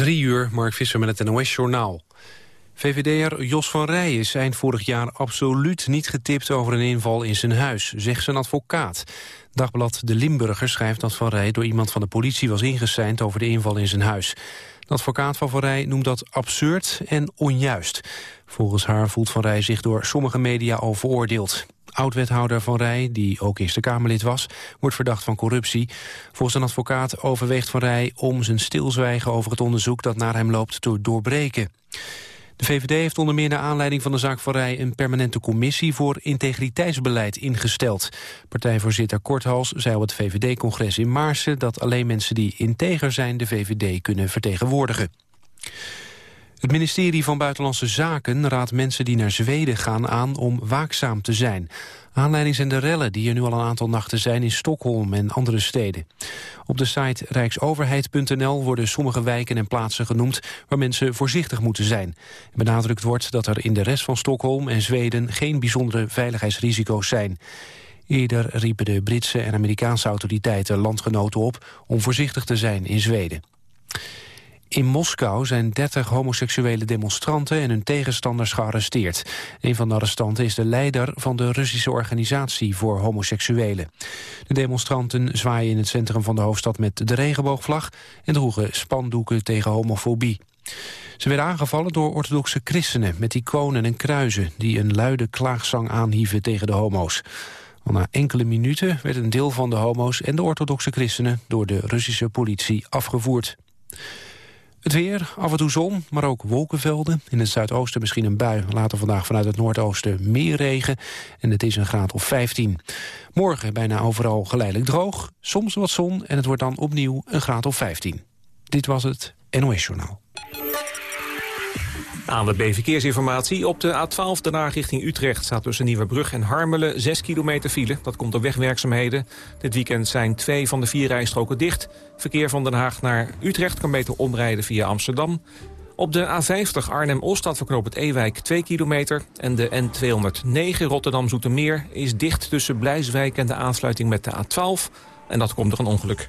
Drie uur, Mark Visser met het NOS-journaal. VVD'er Jos van Rij is eind vorig jaar absoluut niet getipt over een inval in zijn huis, zegt zijn advocaat. Dagblad De Limburger schrijft dat Van Rij door iemand van de politie was ingeseind over de inval in zijn huis. De advocaat van Van Rij noemt dat absurd en onjuist. Volgens haar voelt Van Rij zich door sommige media al veroordeeld. Oud-wethouder Van Rij, die ook Eerste Kamerlid was, wordt verdacht van corruptie. Volgens een advocaat overweegt Van Rij om zijn stilzwijgen over het onderzoek dat naar hem loopt te doorbreken. De VVD heeft onder meer naar aanleiding van de zaak Van Rij een permanente commissie voor integriteitsbeleid ingesteld. Partijvoorzitter Korthals zei op het VVD-congres in Maarsen dat alleen mensen die integer zijn de VVD kunnen vertegenwoordigen. Het ministerie van Buitenlandse Zaken raadt mensen die naar Zweden gaan aan om waakzaam te zijn. Aanleiding zijn de rellen die er nu al een aantal nachten zijn in Stockholm en andere steden. Op de site rijksoverheid.nl worden sommige wijken en plaatsen genoemd waar mensen voorzichtig moeten zijn. Benadrukt wordt dat er in de rest van Stockholm en Zweden geen bijzondere veiligheidsrisico's zijn. Eerder riepen de Britse en Amerikaanse autoriteiten landgenoten op om voorzichtig te zijn in Zweden. In Moskou zijn 30 homoseksuele demonstranten en hun tegenstanders gearresteerd. Een van de arrestanten is de leider van de Russische organisatie voor homoseksuelen. De demonstranten zwaaien in het centrum van de hoofdstad met de regenboogvlag en droegen spandoeken tegen homofobie. Ze werden aangevallen door orthodoxe christenen met iconen en kruizen... die een luide klaagzang aanhieven tegen de homo's. Al na enkele minuten werd een deel van de homo's en de orthodoxe christenen... door de Russische politie afgevoerd. Het weer, af en toe zon, maar ook wolkenvelden. In het zuidoosten misschien een bui. Later vandaag vanuit het noordoosten meer regen. En het is een graad of 15. Morgen bijna overal geleidelijk droog. Soms wat zon en het wordt dan opnieuw een graad of 15. Dit was het NOS Journaal. Aan de B-verkeersinformatie. Op de A12 daarna richting Utrecht staat tussen Nieuwebrug en Harmelen 6 kilometer file. Dat komt door wegwerkzaamheden. Dit weekend zijn twee van de vier rijstroken dicht. Verkeer van Den Haag naar Utrecht kan beter omrijden via Amsterdam. Op de A50 Arnhem-Oost voor het Ewijk 2 kilometer. En de N209 Rotterdam-Zoetermeer is dicht tussen Blijswijk en de aansluiting met de A12. En dat komt door een ongeluk.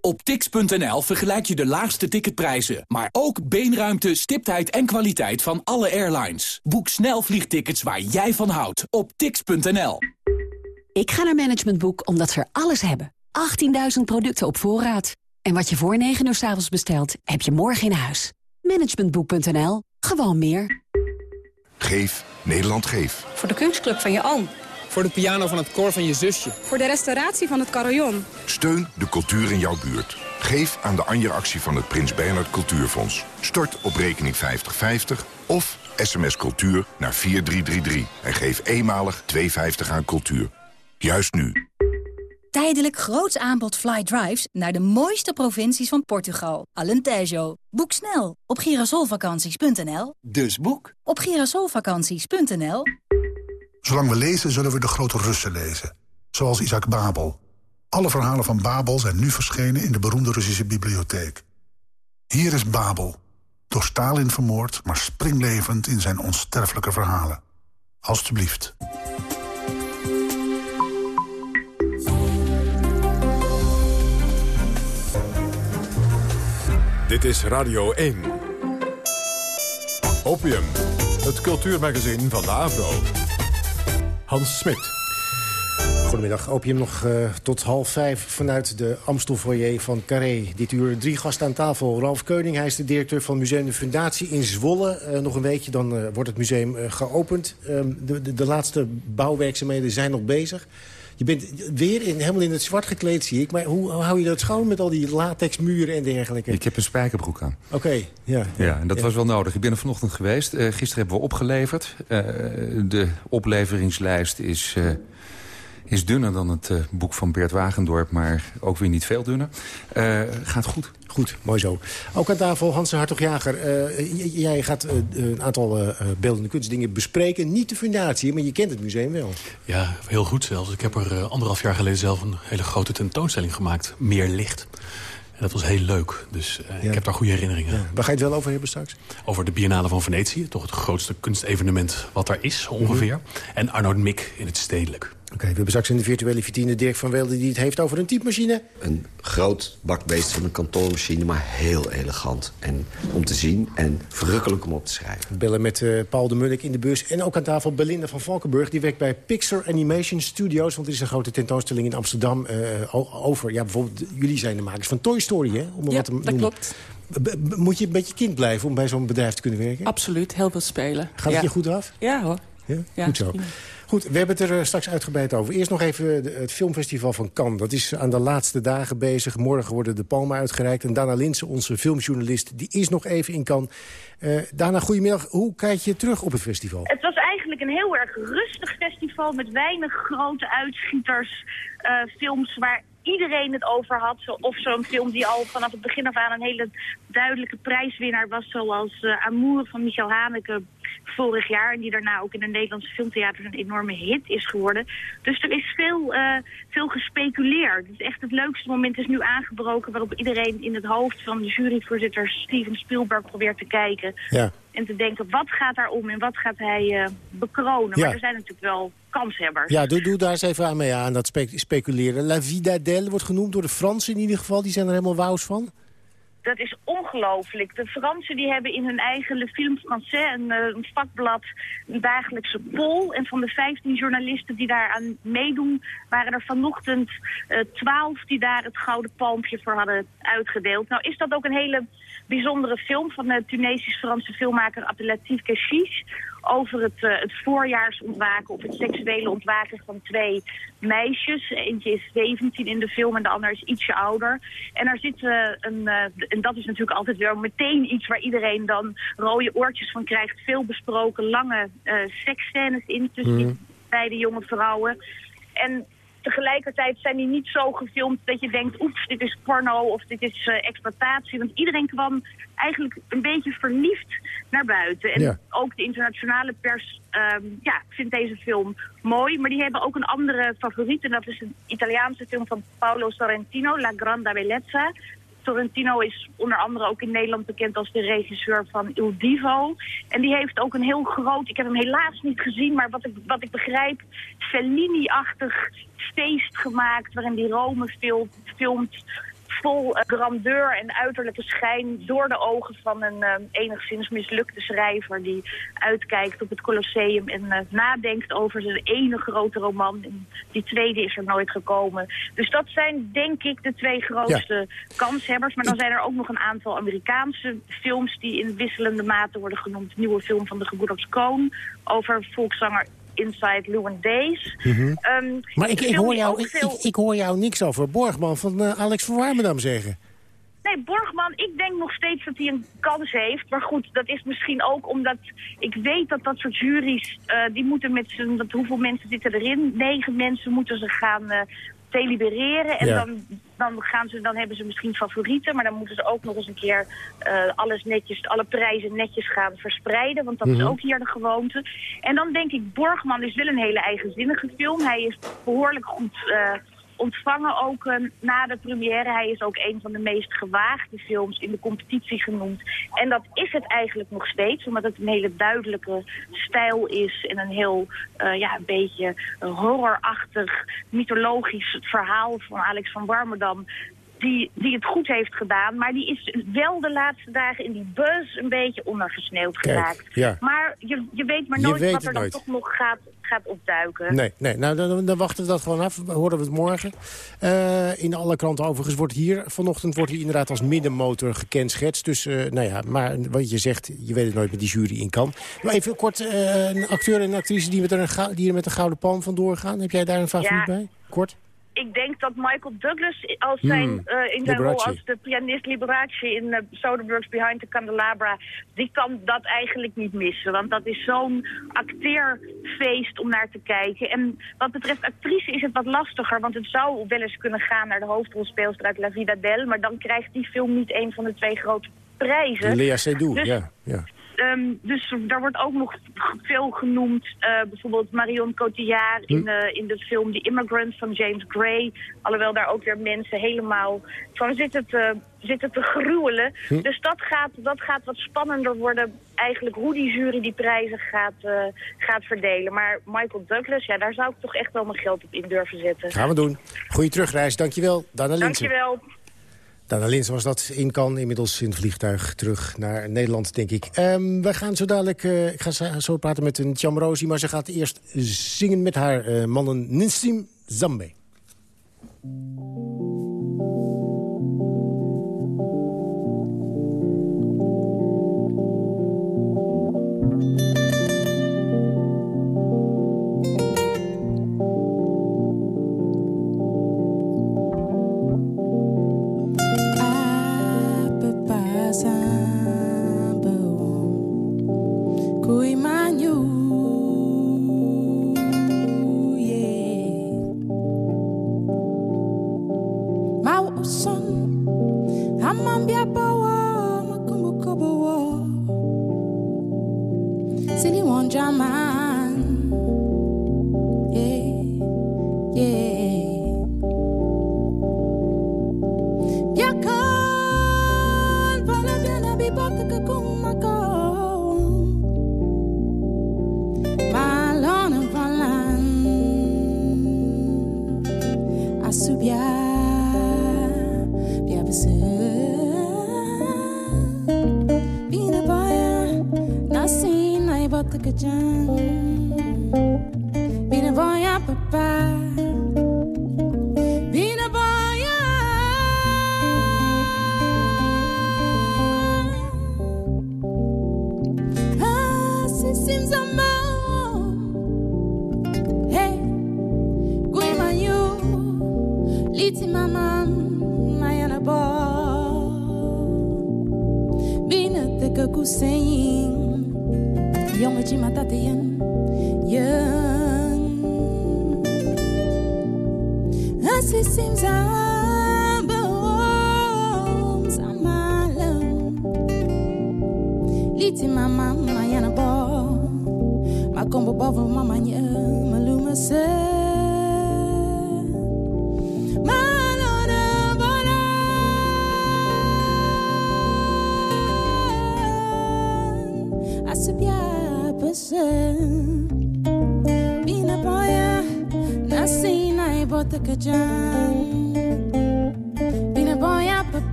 Op tix.nl vergelijk je de laagste ticketprijzen, maar ook beenruimte, stiptheid en kwaliteit van alle airlines. Boek snel vliegtickets waar jij van houdt op tix.nl. Ik ga naar Management Boek omdat ze er alles hebben. 18.000 producten op voorraad. En wat je voor 9 uur s avonds bestelt, heb je morgen in huis. Managementboek.nl. Gewoon meer. Geef Nederland Geef. Voor de kunstclub van je oom. Voor de piano van het koor van je zusje. Voor de restauratie van het carillon. Steun de cultuur in jouw buurt. Geef aan de Anja-actie van het Prins Bernhard Cultuurfonds. Stort op rekening 5050 of sms cultuur naar 4333. En geef eenmalig 2,50 aan cultuur. Juist nu. Tijdelijk groots aanbod fly drives naar de mooiste provincies van Portugal. Alentejo. Boek snel op girasolvakanties.nl. Dus boek op girasolvakanties.nl. Zolang we lezen, zullen we de grote Russen lezen. Zoals Isaac Babel. Alle verhalen van Babel zijn nu verschenen in de beroemde Russische bibliotheek. Hier is Babel. Door Stalin vermoord, maar springlevend in zijn onsterfelijke verhalen. Alsjeblieft. Dit is Radio 1. Opium, het cultuurmagazin van de Avro. Hans Smit. Goedemiddag. Opium nog uh, tot half vijf vanuit de Amstelfoyer van Carré. Dit uur drie gasten aan tafel. Ralf Keuning, hij is de directeur van Museum de Fundatie in Zwolle. Uh, nog een weekje, dan uh, wordt het museum geopend. Ehm, de, de, de, laatste bouwwerkzaamheden zijn nog bezig. Je bent weer in, helemaal in het zwart gekleed, zie ik. Maar hoe, hoe hou je dat schoon met al die latexmuren en dergelijke? Ik heb een spijkerbroek aan. Oké, ja. Ja, en dat ja. was wel nodig. Ik ben er vanochtend geweest. Uh, gisteren hebben we opgeleverd. Uh, de opleveringslijst is... Uh, Is dunner dan het boek van Bert Wagendorp, maar ook weer niet veel dunner. gaat goed. Goed, mooi zo. Ook aan tafel Hans Hartog-Jager. jij gaat een aantal beeldende kunstdingen bespreken. Niet de fundatie, maar je kent het museum wel. Ja, heel goed zelfs. Ik heb er anderhalf jaar geleden zelf een hele grote tentoonstelling gemaakt. Meer licht. En dat was heel leuk. Dus uh, ik heb daar goede herinneringen. Ja. Waar ga je het wel over hebben straks? Over de Biennale van Venetië. Toch het grootste kunstevenement wat er is, ongeveer. Mm -hmm. En Arnoud Mik in het stedelijk. Oké, we hebben straks in de virtuele vitrine Dirk van Weelde... die het heeft over een typemachine. Een groot bakbeest van een kantoormachine, maar heel elegant. En om te zien en verrukkelijk om op te schrijven. Bellen met uh, Paul de Munnik in de bus. En ook aan tafel Belinda van Valkenburg. Die werkt bij Pixar Animation Studios. Want er is een grote tentoonstelling in Amsterdam uh, over... Ja, bijvoorbeeld, jullie zijn de makers van Toy Story, hè? Om ja, wat te dat noemen. klopt. B moet je een beetje kind blijven om bij zo'n bedrijf te kunnen werken? Absoluut, heel veel spelen. Gaat ja. het je goed af? Ja hoor. Ja? ja goed zo. Goed, we hebben het er straks uitgebreid over. Eerst nog even het filmfestival van Cannes. Dat is aan de laatste dagen bezig. Morgen worden de palmen uitgereikt. En Dana Linsen, onze filmjournalist, die is nog even in Cannes. Uh, Dana, goedemiddag. Hoe kijk je terug op het festival? Het was eigenlijk een heel erg rustig festival... met weinig grote uitschieters, films waar iedereen het over had. Of zo'n film die al vanaf het begin af aan een hele duidelijke prijswinnaar was... zoals uh, Amour van Michel Haneke vorig jaar. En die daarna ook in een Nederlandse filmtheater een enorme hit is geworden. Dus er is veel, uh, veel gespeculeerd. Is echt het leukste moment is nu aangebroken... waarop iedereen in het hoofd van de juryvoorzitter Steven Spielberg probeert te kijken... Ja. En te denken, wat gaat daar om en wat gaat hij uh, bekronen? Ja. Maar er zijn natuurlijk wel kanshebbers. Ja, doe, doe daar eens even aan mee aan dat spe speculeren. La Vida d'elle wordt genoemd door de Fransen in ieder geval. Die zijn er helemaal wauws van. Dat is ongelooflijk. De Fransen die hebben in hun eigen Le Film Français, een, een vakblad, een dagelijkse poll. En van de 15 journalisten die daaraan meedoen, waren er vanochtend uh, 12 die daar het gouden palmpje voor hadden uitgedeeld. Nou is dat ook een hele bijzondere film van de Tunesisch-Franse filmmaker Abdelatif Keshish over het, uh, het voorjaarsontwaken of het seksuele ontwaken van twee meisjes. Eentje is 17 in de film en de ander is ietsje ouder. En daar zit uh, een, uh, en dat is natuurlijk altijd weer meteen iets waar iedereen dan rode oortjes van krijgt. Veel besproken, lange seksscènes in tussen mm. beide jonge vrouwen. En tegelijkertijd zijn die niet zo gefilmd dat je denkt... oeps, dit is porno of dit is uh, exploitatie. Want iedereen kwam eigenlijk een beetje verliefd naar buiten. En ja. ook de internationale pers um, ja, vindt deze film mooi. Maar die hebben ook een andere favoriet. En dat is een Italiaanse film van Paolo Sorrentino, La Grande Bellezza. Sorrentino is onder andere ook in Nederland bekend als de regisseur van Il Divo. En die heeft ook een heel groot, ik heb hem helaas niet gezien, maar wat ik, wat ik begrijp, Fellini-achtig feest gemaakt waarin die Rome filmt, filmt vol uh, grandeur en uiterlijke schijn door de ogen van een uh, enigszins mislukte schrijver die uitkijkt op het Colosseum en uh, nadenkt over zijn ene grote roman. En die tweede is er nooit gekomen. Dus dat zijn denk ik de twee grootste ja. kanshebbers. Maar dan zijn er ook nog een aantal Amerikaanse films die in wisselende mate worden genoemd. De nieuwe film van de gebroeders Coen over volkszanger Inside Llewyn Days. Mm -hmm. um, maar ik, ik, hoor jou, veel... ik, ik, hoor jou niks over Borgman van uh, Alex van Warmerdam zeggen. Nee, Borgman, ik denk nog steeds dat hij een kans heeft. Maar goed, dat is misschien ook omdat ik weet dat dat soort juries... Uh, die moeten met z'n... Hoeveel mensen zitten erin? Negen mensen moeten ze gaan uh, delibereren. En ja. dan, dan, gaan ze, dan hebben ze misschien favorieten. Maar dan moeten ze ook nog eens een keer uh, alles netjes, alle prijzen netjes gaan verspreiden. Want dat Mhm. mm -hmm. is ook hier de gewoonte. En dan denk ik, Borgman is wel een hele eigenzinnige film. Hij is behoorlijk goed uh, ontvangen ook uh, na de première. Hij is ook een van de meest gewaagde films in de competitie genoemd. En dat is het eigenlijk nog steeds, omdat het een hele duidelijke stijl is en een heel, uh, ja, een beetje horrorachtig, mythologisch verhaal van Alex van Warmerdam. Die, die het goed heeft gedaan, maar die is wel de laatste dagen in die buzz een beetje ondergesneeuwd geraakt. Ja. Maar je, je weet maar nooit weet wat er dan nooit. toch nog gaat, gaat opduiken. Nee, nee. Nou, dan, dan wachten we dat gewoon af. Horen we het morgen. Uh, in alle kranten overigens wordt hier... Vanochtend wordt hier inderdaad als middenmotor gekenschetst. Dus, uh, nou ja, maar wat je zegt, je weet het nooit met die jury in kan. Maar even kort, uh, een acteur en een actrice die met, een, die er met een gouden palm vandoor gaan. Heb jij daar een favoriet Ja. bij? Kort. Ik denk dat Michael Douglas als zijn, Hmm, eh, in zijn rol als de pianist Liberace in eh, Soderbergh's Behind the Candelabra, die kan dat eigenlijk niet missen. Want dat is zo'n acteerfeest om naar te kijken. En wat betreft actrice is het wat lastiger, want het zou wel eens kunnen gaan naar de hoofdrolspeelster uit La Vida Del, maar dan krijgt die film niet een van de twee grote prijzen. Lea Seydoux, Dus- ja. ja. Ehm, dus daar wordt ook nog veel genoemd. eh, bijvoorbeeld Marion Cotillard in, eh, in de film The Immigrant van James Gray. Alhoewel daar ook weer mensen helemaal van zitten te, zitten te gruwelen. Hm. Dus dat gaat, dat gaat wat spannender worden. Eigenlijk hoe die jury die prijzen gaat, eh, gaat verdelen. Maar Michael Douglas, ja, daar zou ik toch echt wel mijn geld op in durven zetten. Gaan we doen. Goeie terugreis, dankjewel. Dana Linsen. Dankjewel. Dana Linsen was dat in kan inmiddels in het vliegtuig terug naar Nederland, denk ik. Ehm, we gaan zo dadelijk, eh, ik ga zo- praten met een Chamrosi, maar ze gaat eerst zingen met haar eh, mannen Nissim Zambe.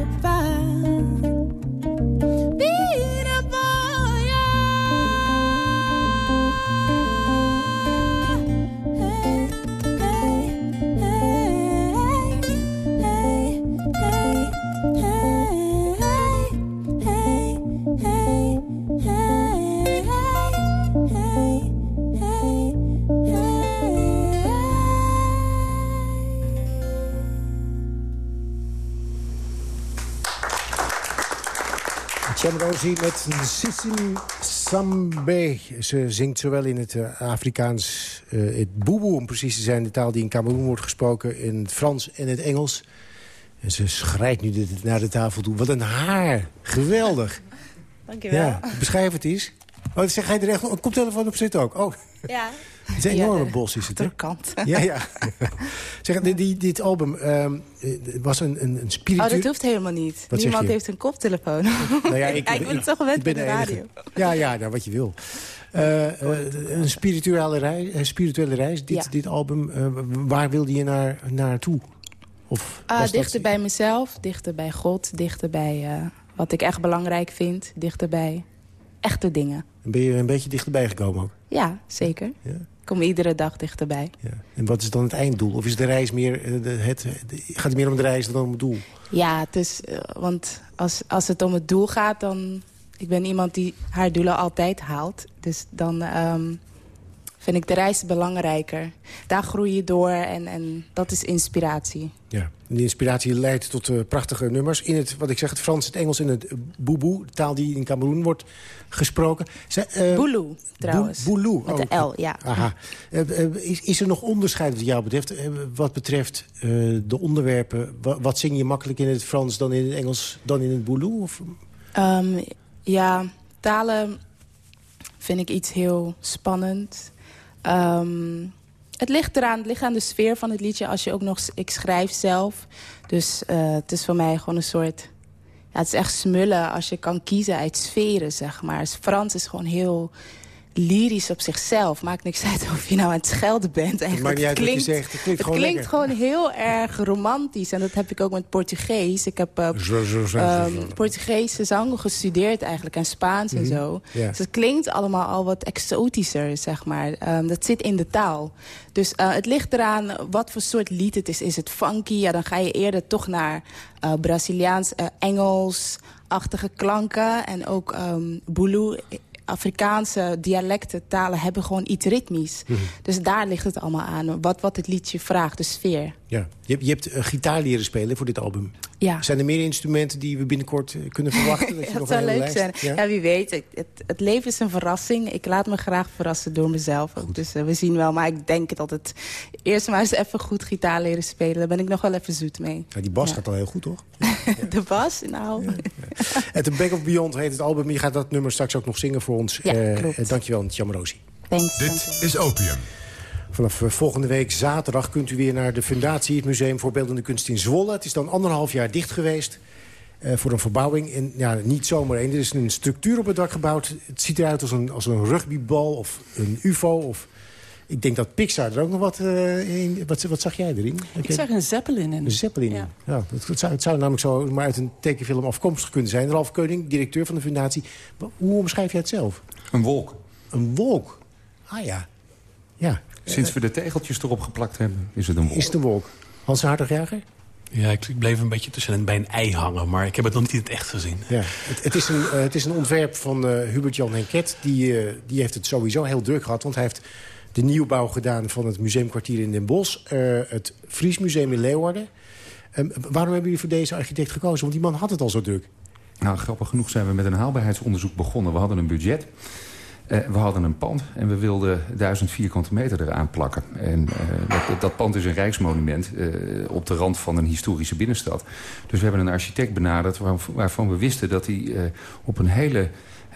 goodbye. Chamrosi met Sissim Sambe. Ze zingt zowel in het eh, Afrikaans, eh, het boeboe om precies te zijn... de taal die in Cameroen wordt gesproken, in het Frans en het Engels. En ze schrijft nu naar de tafel toe. Wat een haar! Geweldig! Dankjewel. Ja, beschrijf het eens. Oh, zeg hij er echt een koptelefoon op zit ook? Oh, Ja. het is een enorme Ja, de bos is het, hè? Kant. Ja, ja. zeg, die, die, dit album ehm, eh, was een, een, een spiritu... Oh, dat hoeft helemaal niet. Wat Niemand heeft een koptelefoon. Nou ja, ik, Ja, ik ben het toch gewend bij de enige. radio. Ja, ja, nou, wat je wil. Eh, eh, een spirituele reis, een spirituele reis dit, Ja. dit album. eh, waar wilde je naar, naartoe? Of Ah, dat- dichter bij mezelf, dichter bij God, dichter bij eh, wat ik echt belangrijk vind. Dichter bij echte dingen. Ben je een beetje dichterbij gekomen ook? Ja, zeker. Ja. kom iedere dag dichterbij. Ja. En wat is dan het einddoel? Of is de reis meer, eh, de, het, de, gaat het meer om de reis dan om het doel? Ja, het is, uh, want als, als het om het doel gaat, dan... Ik ben iemand die haar doelen altijd haalt. Dus dan um, vind ik de reis belangrijker. Daar groei je door en, en dat is inspiratie. Ja, die inspiratie leidt tot uh, prachtige nummers. In het, wat ik zeg, het Frans, het Engels en het boeboe. De taal die in Cameroen wordt gesproken. Ze, uh, Boulou, trouwens. Boulou. Met de L, ja. Aha. Is, is er nog onderscheid wat jou betreft? wat betreft de onderwerpen? Wat, wat, zing je makkelijk in het Frans dan in het Engels dan in het Boulou? Of? Um, ja, talen vind ik iets heel spannend. Um, het ligt eraan, het ligt aan de sfeer van het liedje. Als je ook nog, ik schrijf zelf. Dus uh, het is voor mij gewoon een soort... Ja, het is echt smullen als je kan kiezen uit sferen, zeg maar. Frans is gewoon heel lyrisch op zichzelf. Maakt niks uit of je nou aan het schelden bent. Eigenlijk. Het, klinkt, je zegt. Het klinkt, het gewoon, klinkt gewoon, heel erg romantisch. En dat heb ik ook met Portugees. Ik heb uh, zo, zo, zo, um, Portugese zang gestudeerd eigenlijk. En Spaans mm -hmm. en zo. Ja. Dus het klinkt allemaal al wat exotischer, zeg maar. Um, dat zit in de taal. Dus uh, het ligt eraan wat voor soort lied het is. Is het funky? Ja, dan ga je eerder toch naar uh, Braziliaans, Engels... achtige klanken en ook um, Bulu Afrikaanse dialecten, talen hebben gewoon iets ritmisch. Mhm. Mm -hmm. Dus daar ligt het allemaal aan. Wat, wat het liedje vraagt, de sfeer. Ja. Je, je hebt uh, gitaar leren spelen voor dit album. Ja. Zijn er meer instrumenten die we binnenkort uh, kunnen verwachten? dat je dat zou leuk lijst? zijn. Ja? ja? wie weet. Het, het, het, leven is een verrassing. Ik laat me graag verrassen door mezelf. Ook. Dus uh, we zien wel. Maar ik denk dat het eerst maar eens even goed gitaar leren spelen. Daar ben ik nog wel even zoet mee. Ja, die bas gaat al heel goed, toch? de bas? Nou... Het The Back of Beyond heet het album. Je gaat dat nummer straks ook nog zingen voor ons. Ja, klopt. dankjewel, Tjam Rosie. Thanks, Dit dankjewel. is Opium. Vanaf volgende week zaterdag kunt u weer naar de Fundatie... het Museum voor Beeldende Kunst in Zwolle. Het is dan anderhalf jaar dicht geweest uh, voor een verbouwing. En ja, niet zomaar één. Er is een structuur op het dak gebouwd. Het ziet eruit als een, als een rugbybal of een ufo. Of, ik denk dat Pixar er ook nog wat uh, in... Wat, wat zag jij erin? Ik zag een zeppelin in. Een zeppelin ja. ja het, het, zou, het zou namelijk zo maar uit een tekenfilm afkomstig kunnen zijn. Ralf Keuning, directeur van de Fundatie. Hoe omschrijf jij het zelf? Een wolk. Een wolk? Ah ja. Ja. Sinds we de tegeltjes erop geplakt hebben, is het een wolk. Is het een wolk. Hans Hartogjager? Ja, ik, bleef een beetje tussen een, bij een ei hangen, maar ik heb het nog niet in het echt gezien. Ja, het, het, is, een, uh, het is een ontwerp van uh, Hubert-Jan Henket. Die, uh, die heeft het sowieso heel druk gehad, want hij heeft de nieuwbouw gedaan van het museumkwartier in Den Bosch. het Fries Museum in Leeuwarden. Um, waarom hebben jullie voor deze architect gekozen? Want die man had het al zo druk. Nou, grappig genoeg zijn we met een haalbaarheidsonderzoek begonnen. We hadden een budget. Uh, we hadden een pand en we wilden duizend vierkante meter eraan plakken. En uh, dat, dat, pand is een rijksmonument uh, op de rand van een historische binnenstad. Dus we hebben een architect benaderd waar, waarvan we wisten dat hij op een hele...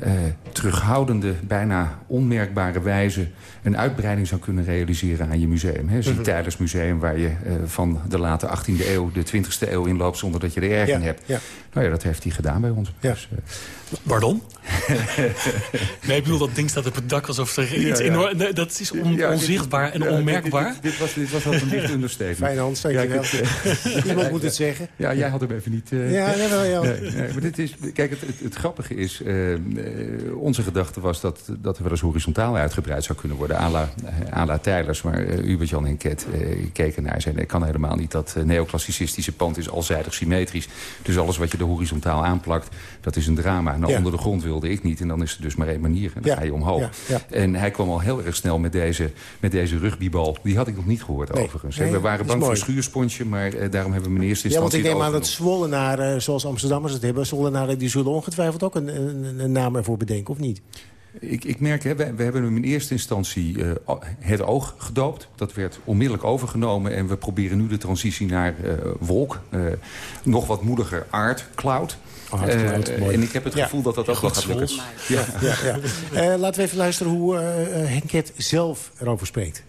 Uh, terughoudende, bijna onmerkbare wijze... een uitbreiding zou kunnen realiseren aan je museum. Het is een tijdens museum waar je uh, van de late 18e eeuw... de 20e eeuw inloopt zonder dat je er erg ja, in hebt. Ja. Nou ja, dat heeft hij gedaan bij ons. Ja. Dus, uh, Pardon? nee, ik bedoel, dat ding staat op het dak alsof er iets ja, ja. in... Dat is on, ja, onzichtbaar dit, en onmerkbaar. Dit, dit, dit, was, dit was wat een licht understatement. Fijn Hans, dankjewel. Ja, Iemand moet het zeggen. Ja, jij had hem even niet... Uh, ja, nee, wel, ja. Nee, nee, maar dit is, kijk, het, het, het grappige is... Uh, onze gedachte was dat, dat er wel eens horizontaal uitgebreid zou kunnen worden. à la, Tijlers, maar uh, Hubert-Jan en Ket keken naar. Zeiden, ik kan helemaal niet. Dat neoclassicistische pand is alzijdig symmetrisch. Dus alles wat je horizontaal aanplakt, dat is een drama. Nou, onder de grond wilde ik niet. En dan is er dus maar één manier. En dan ja. ga je omhoog. Ja. En hij kwam al heel erg snel met deze, met deze rugbybal. Die had ik nog niet gehoord nee. overigens. Nee, we waren bang voor een schuursponsje. Maar uh, daarom hebben we in eerste Ja, want instantie... ik neem aan dat Zwollenaren, zoals Amsterdammers het hebben... Zwollenaren die zullen ongetwijfeld ook een, een, een naam ervoor bedenken, of niet? Ik, ik merk, hè, we, we, hebben hem in eerste instantie uh, het oog gedoopt. Dat werd onmiddellijk overgenomen. En we proberen nu de transitie naar uh, wolk. Uh, nog wat moediger aard, cloud. Oh, cloud en ik heb het gevoel ja. dat dat ook wel gaat lukken. Ja. Ja, ja, laten we even luisteren hoe Henket zelf erover spreekt.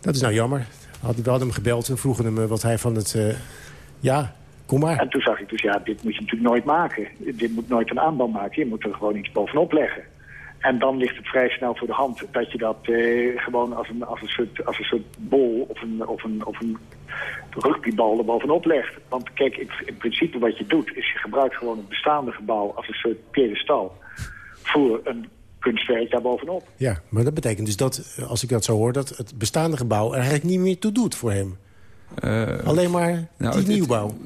Dat is nou jammer. We hadden hem gebeld en vroegen hem wat hij van het... ja, Kom maar. En toen zag ik dus, ja, dit moet je natuurlijk nooit maken. Dit moet nooit een aanbouw maken. Je moet er gewoon iets bovenop leggen. En dan ligt het vrij snel voor de hand dat je dat eh, gewoon als een, als, een soort, als een soort bol of een, of een, of een rugbybal er bovenop legt. Want kijk, in, in principe wat je doet is je gebruikt gewoon het bestaande gebouw als een soort pedestal voor een kunstwerk daarbovenop. Ja, maar dat betekent dus dat, eh, als ik dat zo hoor... dat het bestaande gebouw er eigenlijk niet meer toe doet voor hem. Alleen maar nou, die nieuwbouw.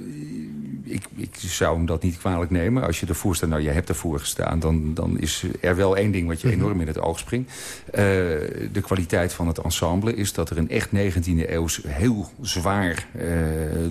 ik, ik zou hem dat niet kwalijk nemen. Als je ervoor staat, nou, jij hebt ervoor gestaan... dan, dan is er wel één ding wat je enorm in het oog springt. Eh, de kwaliteit van het ensemble is dat er een echt 19e eeuws... heel zwaar, eh,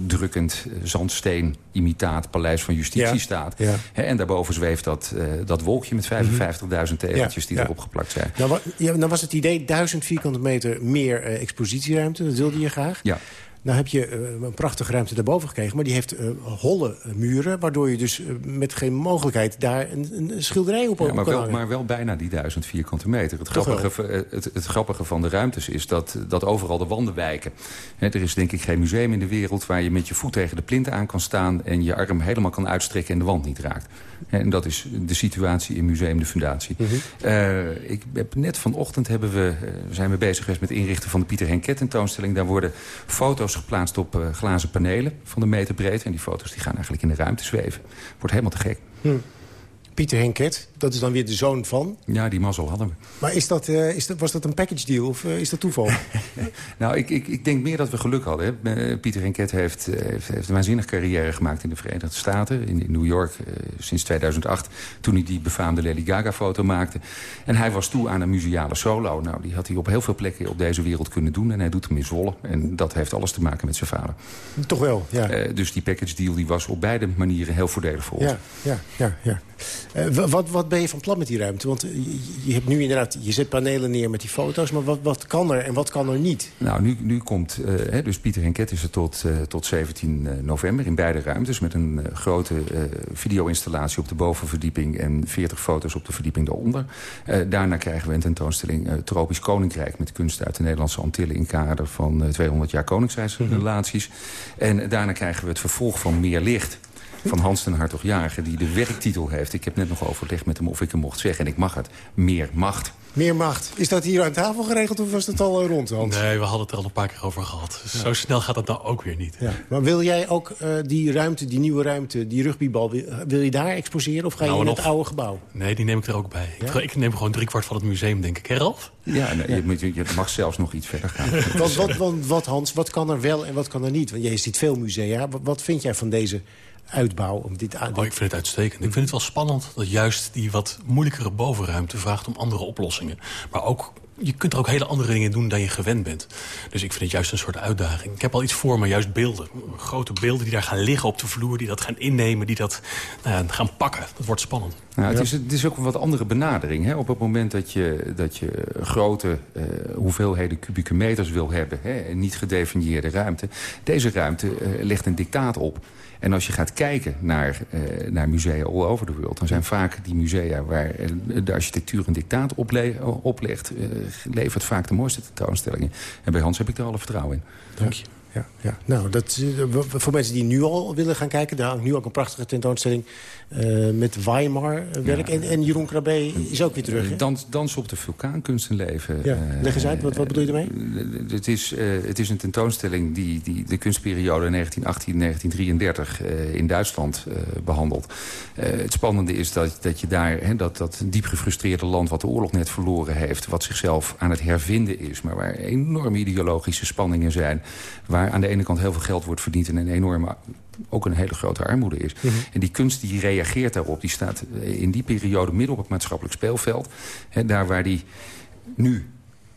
drukkend eh, zandsteen imitaat paleis van justitie Ja, staat. ja. En daarboven zweeft dat, eh, dat wolkje met 55.000 tegeltjes die erop geplakt zijn. Nou, wa- nou was het idee 1000 vierkante meter meer eh, expositieruimte. Dat wilde je graag. Ja. Nou heb je eh, een prachtige ruimte daarboven gekregen. Maar die heeft eh, holle muren. Waardoor je dus eh, met geen mogelijkheid daar een, een schilderij op, Ja, maar, kan wel, hangen. maar wel bijna die duizend vierkante meter. Het grappige, het, het grappige van de ruimtes is dat, dat overal de wanden wijken. Er is denk ik geen museum in de wereld... waar je met je voet tegen de plint aan kan staan... en je arm helemaal kan uitstrekken en de wand niet raakt. En dat is de situatie in Museum de Fundatie. Mhm. Ik heb, net vanochtend hebben we, zijn we bezig geweest met het inrichten van de Pieter Henket tentoonstelling. Daar worden foto's geplaatst op eh, glazen panelen van de meter breedte. En die foto's die gaan eigenlijk in de ruimte zweven. Wordt helemaal te gek. Hm. Pieter Henket, dat is dan weer de zoon van. Ja, die mazzel hadden we. Maar is dat, eh, is dat, was dat een package deal of eh, is dat toeval? Nou, ik, ik, ik denk meer dat we geluk hadden. Hè. Eh, Pieter Henket heeft, heeft, heeft een waanzinnige carrière gemaakt in de Verenigde Staten. In, in New York sinds 2008. Toen hij die befaamde Lady Gaga-foto maakte. En hij was toe aan een museale solo. Nou, die had hij op heel veel plekken op deze wereld kunnen doen. En hij doet hem in Zwolle. En dat heeft alles te maken met zijn vader. Toch wel, ja. Dus die package deal die was op beide manieren heel voordelig voor ons. Ja, ja, ja. ja. Eh, wa- wat, wat ben je van plan met die ruimte? Want eh, je, je hebt nu inderdaad, je zet panelen neer met die foto's... maar wat, wat kan er en wat kan er niet? Nou, nu, nu komt... eh, dus Pieter Henket is er tot, tot 17 november in beide ruimtes... met een grote video-installatie op de bovenverdieping... en 40 foto's op de verdieping daaronder. Daarna krijgen we een tentoonstelling Tropisch Koninkrijk... met kunst uit de Nederlandse Antillen... in kader van eh, 200 jaar koningsrijksrelaties. En daarna krijgen we het vervolg van Meer Licht van Hans ten Hartog-Jager... die de werktitel heeft. Ik heb net nog overlegd met hem of ik hem mocht zeggen. En ik mag het. Meer macht. Meer macht. Is dat hier aan tafel geregeld of was het al eh, rond, Hans? Nee, we hadden het er al een paar keer over gehad. Dus Zo snel gaat het nou ook weer niet. Ja. Maar wil jij ook eh, die ruimte, die nieuwe ruimte, die rugbybal... wil, wil je daar exposeren of ga je Nou, in en het oude gebouw? Nee, die neem ik er ook bij. Ik- Ik neem gewoon driekwart van het museum, denk ik. Hè, Ralf? Ja, nee, Je, moet, je, je mag zelfs nog iets verder gaan. Want wat, want wat, Hans, wat kan er wel en wat kan er niet? Want jij ziet veel musea. Wat, wat vind jij van deze uitbouw? Om dit, aan- Oh, ik vind het uitstekend. Ik vind het wel spannend dat juist die wat moeilijkere bovenruimte vraagt om andere oplossingen. Maar ook, je kunt er ook hele andere dingen doen dan je gewend bent. Dus ik vind het juist een soort uitdaging. Ik heb al iets voor me, juist beelden. Grote beelden die daar gaan liggen op de vloer, die dat gaan innemen, die dat nou ja, gaan pakken. Dat wordt spannend. Nou, het, is, het is ook een wat andere benadering. Hè? Op het moment dat je, dat je grote eh, hoeveelheden kubieke meters wil hebben... Hè? en niet gedefinieerde ruimte... deze ruimte eh, legt een dictaat op. En als je gaat kijken naar, eh, naar musea all over the world... dan zijn vaak die musea waar eh, de architectuur een dictaat ople oplegt... eh, levert vaak de mooiste tentoonstellingen. En bij Hans heb ik er alle vertrouwen in. Dank je. Ja, ja. Nou, dat, voor mensen die nu al willen gaan kijken... daar hangt nu ook een prachtige tentoonstelling eh, met Weimar-werk. en, en Jeroen Krabbe is ook weer terug, hè? Eh, Dans, dans op de vulkaan, kunst en leven. Ja, Eh, leg eens uit, wat, wat bedoel je ermee? Eh, Het is, eh, het is een tentoonstelling die, die de kunstperiode 1918-1933 eh, in Duitsland eh, behandelt. Eh, het spannende is dat, dat je daar, hè, dat, dat diep gefrustreerde land wat de oorlog net verloren heeft, wat zichzelf aan het hervinden is, maar waar enorme ideologische spanningen zijn, waar aan de ene kant heel veel geld wordt verdiend en een enorme ook een hele grote armoede is. Mhm. En die kunst die reageert daarop. Die staat eh, in die periode midden op het maatschappelijk speelveld. Hè, daar waar die nu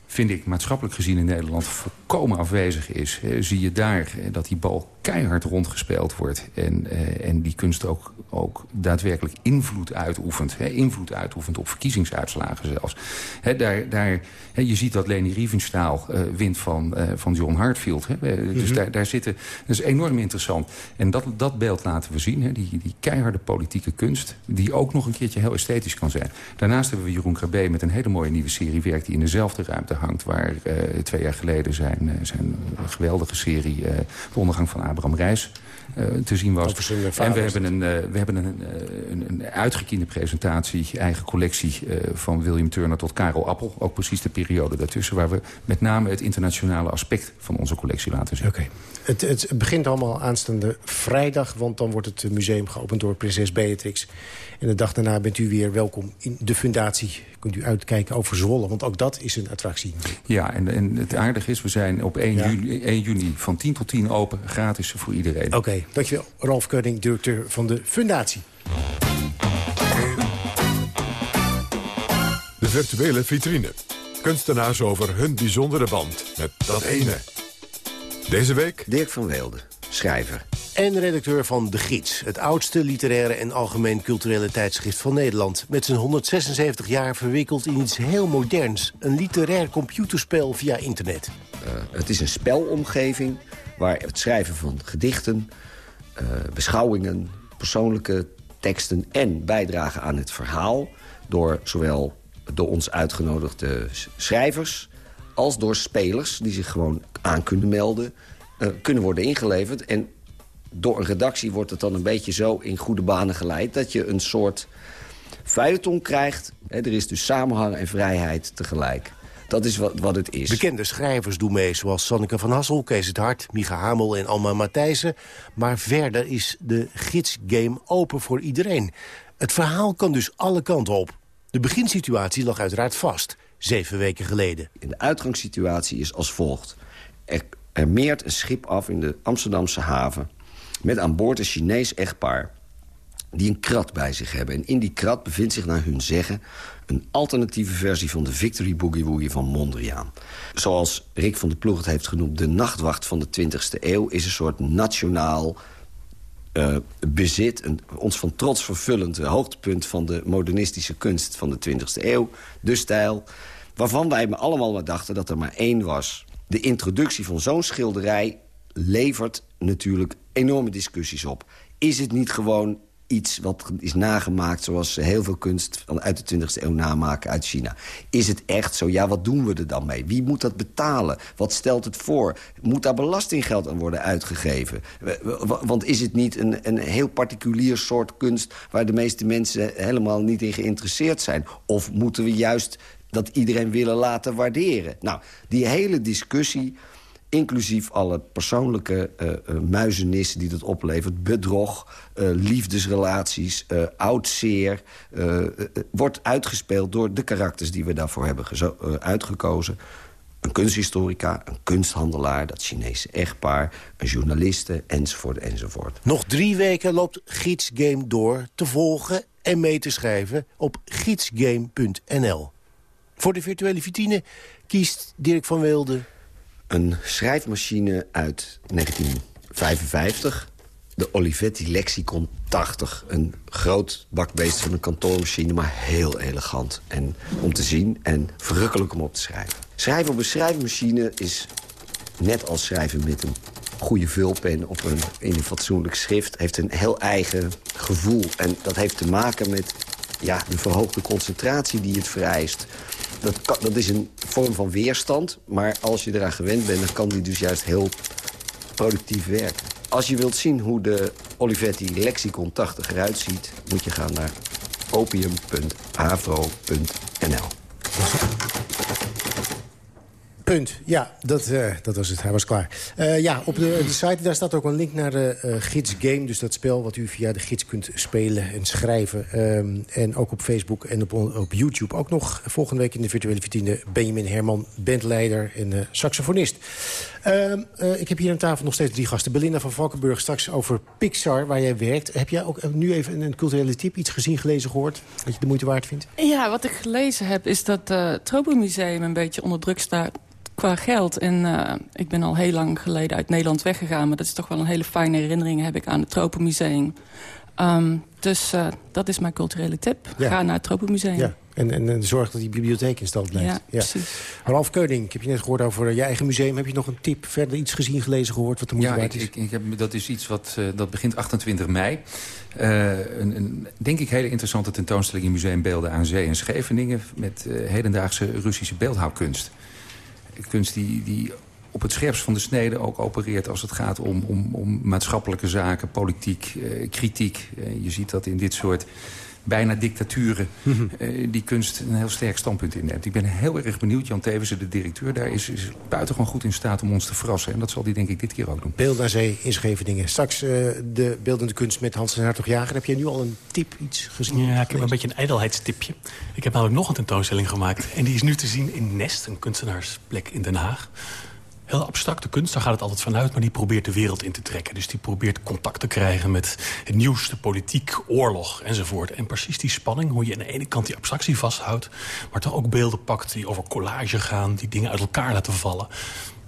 vind ik maatschappelijk gezien in Nederland volkomen afwezig is... zie je daar eh, dat die bal keihard rondgespeeld wordt... en, eh, en die kunst ook, ook daadwerkelijk invloed uitoefent. Hè, invloed uitoefent op verkiezingsuitslagen zelfs. Hè, daar, daar, hè, je ziet dat Leni Riefenstahl eh, wint van, eh, van John Hartfield. Hè, Dus Mhm. daar, daar zitten, dat is enorm interessant. En dat, dat beeld laten we zien, hè, die, die keiharde politieke kunst... die ook nog een keertje heel esthetisch kan zijn. Daarnaast hebben we Jeroen Krabbe met een hele mooie nieuwe serie werk... die in dezelfde ruimte hangt, waar twee jaar geleden zijn, zijn geweldige serie... De ondergang van Abraham Reis te zien was. En we hebben een, uh, we hebben een, een, een uitgekiende presentatie, eigen collectie... Uh, van William Turner tot Karel Appel. Ook precies de periode daartussen... waar we met name het internationale aspect van onze collectie laten zien. Oké. Okay. Het, het begint allemaal aanstaande vrijdag... want dan wordt het museum geopend door prinses Beatrix. En de dag daarna bent u weer welkom in de fundatie. Kunt u uitkijken over Zwolle, want ook dat is een attractie. Ja, en, en het aardige is, we zijn op 1, ja. juni, 1 juni van 10 tot 10 open. Gratis voor iedereen. Oké, okay, dankjewel. Ralf Keuning, directeur van de fundatie. De virtuele vitrine. Kunstenaars over hun bijzondere band met dat ene. Deze week... Dirk van Weelde, schrijver. En redacteur van De Gids, het oudste literaire en algemeen culturele tijdschrift van Nederland. Met zijn 176 jaar verwikkeld in iets heel moderns. Een literair computerspel via internet. Uh, het is een spelomgeving waar het schrijven van gedichten, beschouwingen, persoonlijke teksten en bijdragen aan het verhaal... door zowel door ons uitgenodigde schrijvers als door spelers die zich gewoon aan kunnen melden... Uh, kunnen worden ingeleverd. En door een redactie wordt het dan een beetje zo in goede banen geleid... dat je een soort feuilleton krijgt. er is dus samenhang en vrijheid tegelijk. Dat is wat, wat het is. Bekende schrijvers doen mee, zoals Sanneke van Hassel, Kees het Hart... Micha Hamel en Alma Matthijssen. Maar verder is de gidsgame open voor iedereen. Het verhaal kan dus alle kanten op. De beginsituatie lag uiteraard vast, zeven weken geleden. In de uitgangssituatie is als volgt. Er, er meert een schip af in de Amsterdamse haven... met aan boord een Chinees echtpaar die een krat bij zich hebben. En in die krat bevindt zich naar hun zeggen... een alternatieve versie van de Victory Boogie Woogie van Mondriaan. Zoals Rick van der Ploeg het heeft genoemd... de nachtwacht van de 20e eeuw is een soort nationaal uh, bezit. Een, ons van trots vervullend hoogtepunt van de modernistische kunst van de 20e eeuw. De stijl, waarvan wij allemaal maar dachten dat er maar één was. De introductie van zo'n schilderij levert natuurlijk enorme discussies op. Is het niet gewoon iets wat is nagemaakt... zoals heel veel kunst uit de 20e eeuw namaken uit China. Is het echt zo? Ja, wat doen we er dan mee? Wie moet dat betalen? Wat stelt het voor? Moet daar belastinggeld aan worden uitgegeven? Want is het niet een, een heel particulier soort kunst... waar de meeste mensen helemaal niet in geïnteresseerd zijn? Of moeten we juist dat iedereen willen laten waarderen? Nou, die hele discussie inclusief alle persoonlijke uh, uh, muizenissen die dat oplevert... bedrog, uh, liefdesrelaties, oud zeer... wordt uitgespeeld door de karakters die we daarvoor hebben uitgekozen. Een kunsthistorica, een kunsthandelaar, dat Chinese echtpaar... een journaliste, enzovoort, enzovoort. Nog drie weken loopt Gidsgame door te volgen en mee te schrijven op gidsgame.nl. Voor de virtuele vitrine kiest Dirk van Weelde een schrijfmachine uit 1955. De Olivetti Lexicon 80. Een groot bakbeest van een kantoormachine, maar heel elegant. En om te zien en verrukkelijk om op te schrijven. Schrijven op een schrijfmachine is net als schrijven met een goede vulpen op een, in een fatsoenlijk schrift... heeft een heel eigen gevoel. En dat heeft te maken met ja, de verhoogde concentratie die het vereist dat, dat is een vorm van weerstand. Maar als je eraan gewend bent, dan kan die dus juist heel productief werken. Als je wilt zien hoe de Olivetti Lexicon 80 eruit ziet... moet je gaan naar opium.avro.nl. Punt. Ja, dat, uh, dat was het. Hij was klaar. Uh, ja, op de, de, site daar staat ook een link naar de uh, Gids Game. Dus dat spel wat u via de gids kunt spelen en schrijven. Um, en ook op Facebook en op, op YouTube ook nog. Volgende week in de virtuele vitrine Benjamin Herman, bandleider en saxofonist. Uh, ik heb hier aan tafel nog steeds drie gasten. Belinda van Valkenburg, straks over Pixar, waar jij werkt. Heb jij ook nu even een culturele tip, iets gezien, gelezen, gehoord... dat je de moeite waard vindt? Ja, wat ik gelezen heb is dat het Tropenmuseum een beetje onder druk staat qua geld. En uh, ik ben al heel lang geleden uit Nederland weggegaan... maar dat is toch wel een hele fijne herinnering heb ik aan het Tropenmuseum. Um, dus uh, dat is mijn culturele tip. Ja. Ga naar het Tropenmuseum. Ja. En, en, en, zorg dat die bibliotheek in stand blijft. Ja, precies. Ralf Keuning, ik heb je net gehoord over je eigen museum. Heb je nog een tip, verder iets gezien, gelezen, gehoord wat de moeite ja, waard is? Ik, ik heb, dat is iets wat uh, dat begint 28 mei. Uh, een, een, denk ik hele interessante tentoonstelling in Museum Beelden aan Zee en Scheveningen... met uh, hedendaagse Russische beeldhouwkunst kunst die, die op het scherpst van de snede ook opereert... als het gaat om, om, om maatschappelijke zaken, politiek, eh, kritiek. Eh, je ziet dat in dit soort bijna dictaturen... Mhm. eh, die kunst een heel sterk standpunt inneemt. Ik ben heel erg benieuwd. Jan Tevense, de directeur daar, is, is buitengewoon goed in staat om ons te verrassen. En dat zal hij denk ik dit keer ook doen. Beeld naar zee in Scheveningen. Straks eh, de beeldende kunst met Hans en Hartog Jager. Heb jij nu al een tip, iets gezien? Ja, ik heb een beetje een ijdelheidstipje. Ik heb namelijk nog een tentoonstelling gemaakt. En die is nu te zien in Nest, een kunstenaarsplek in Den Haag. Heel abstracte kunst, daar gaat het altijd vanuit... maar die probeert de wereld in te trekken. Dus die probeert contact te krijgen met het nieuwste politiek, oorlog enzovoort. En precies die spanning, hoe je aan de ene kant die abstractie vasthoudt... maar toch ook beelden pakt die over collage gaan... die dingen uit elkaar laten vallen.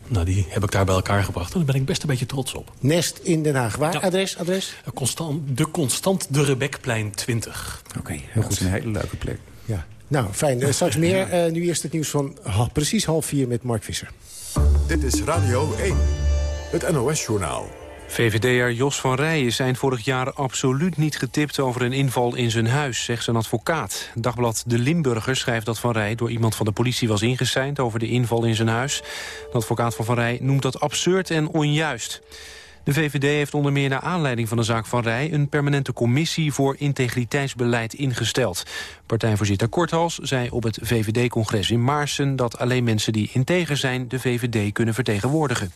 Nou, die heb ik daar bij elkaar gebracht. En daar ben ik best een beetje trots op. Nest in Den Haag. Waar? Adres? Adres? Constant, de Constant de Rebekplein 20. Oké, heel goed. Dat is een hele leuke plek. Ja. Nou, fijn. Eh, straks meer. Eh, nu eerst het nieuws van ha- precies half vier met Mark Visser. Dit is Radio 1, het NOS-journaal. VVD'er Jos van Rij is vorig jaar absoluut niet getipt over een inval in zijn huis, zegt zijn advocaat. Dagblad De Limburger schrijft dat Van Rij door iemand van de politie was ingeseind over de inval in zijn huis. De advocaat van Van Rij noemt dat absurd en onjuist. De VVD heeft onder meer naar aanleiding van de zaak Van Rij... een permanente commissie voor integriteitsbeleid ingesteld. Partijvoorzitter Korthals zei op het VVD-congres in Maarsen... dat alleen mensen die integer zijn de VVD kunnen vertegenwoordigen.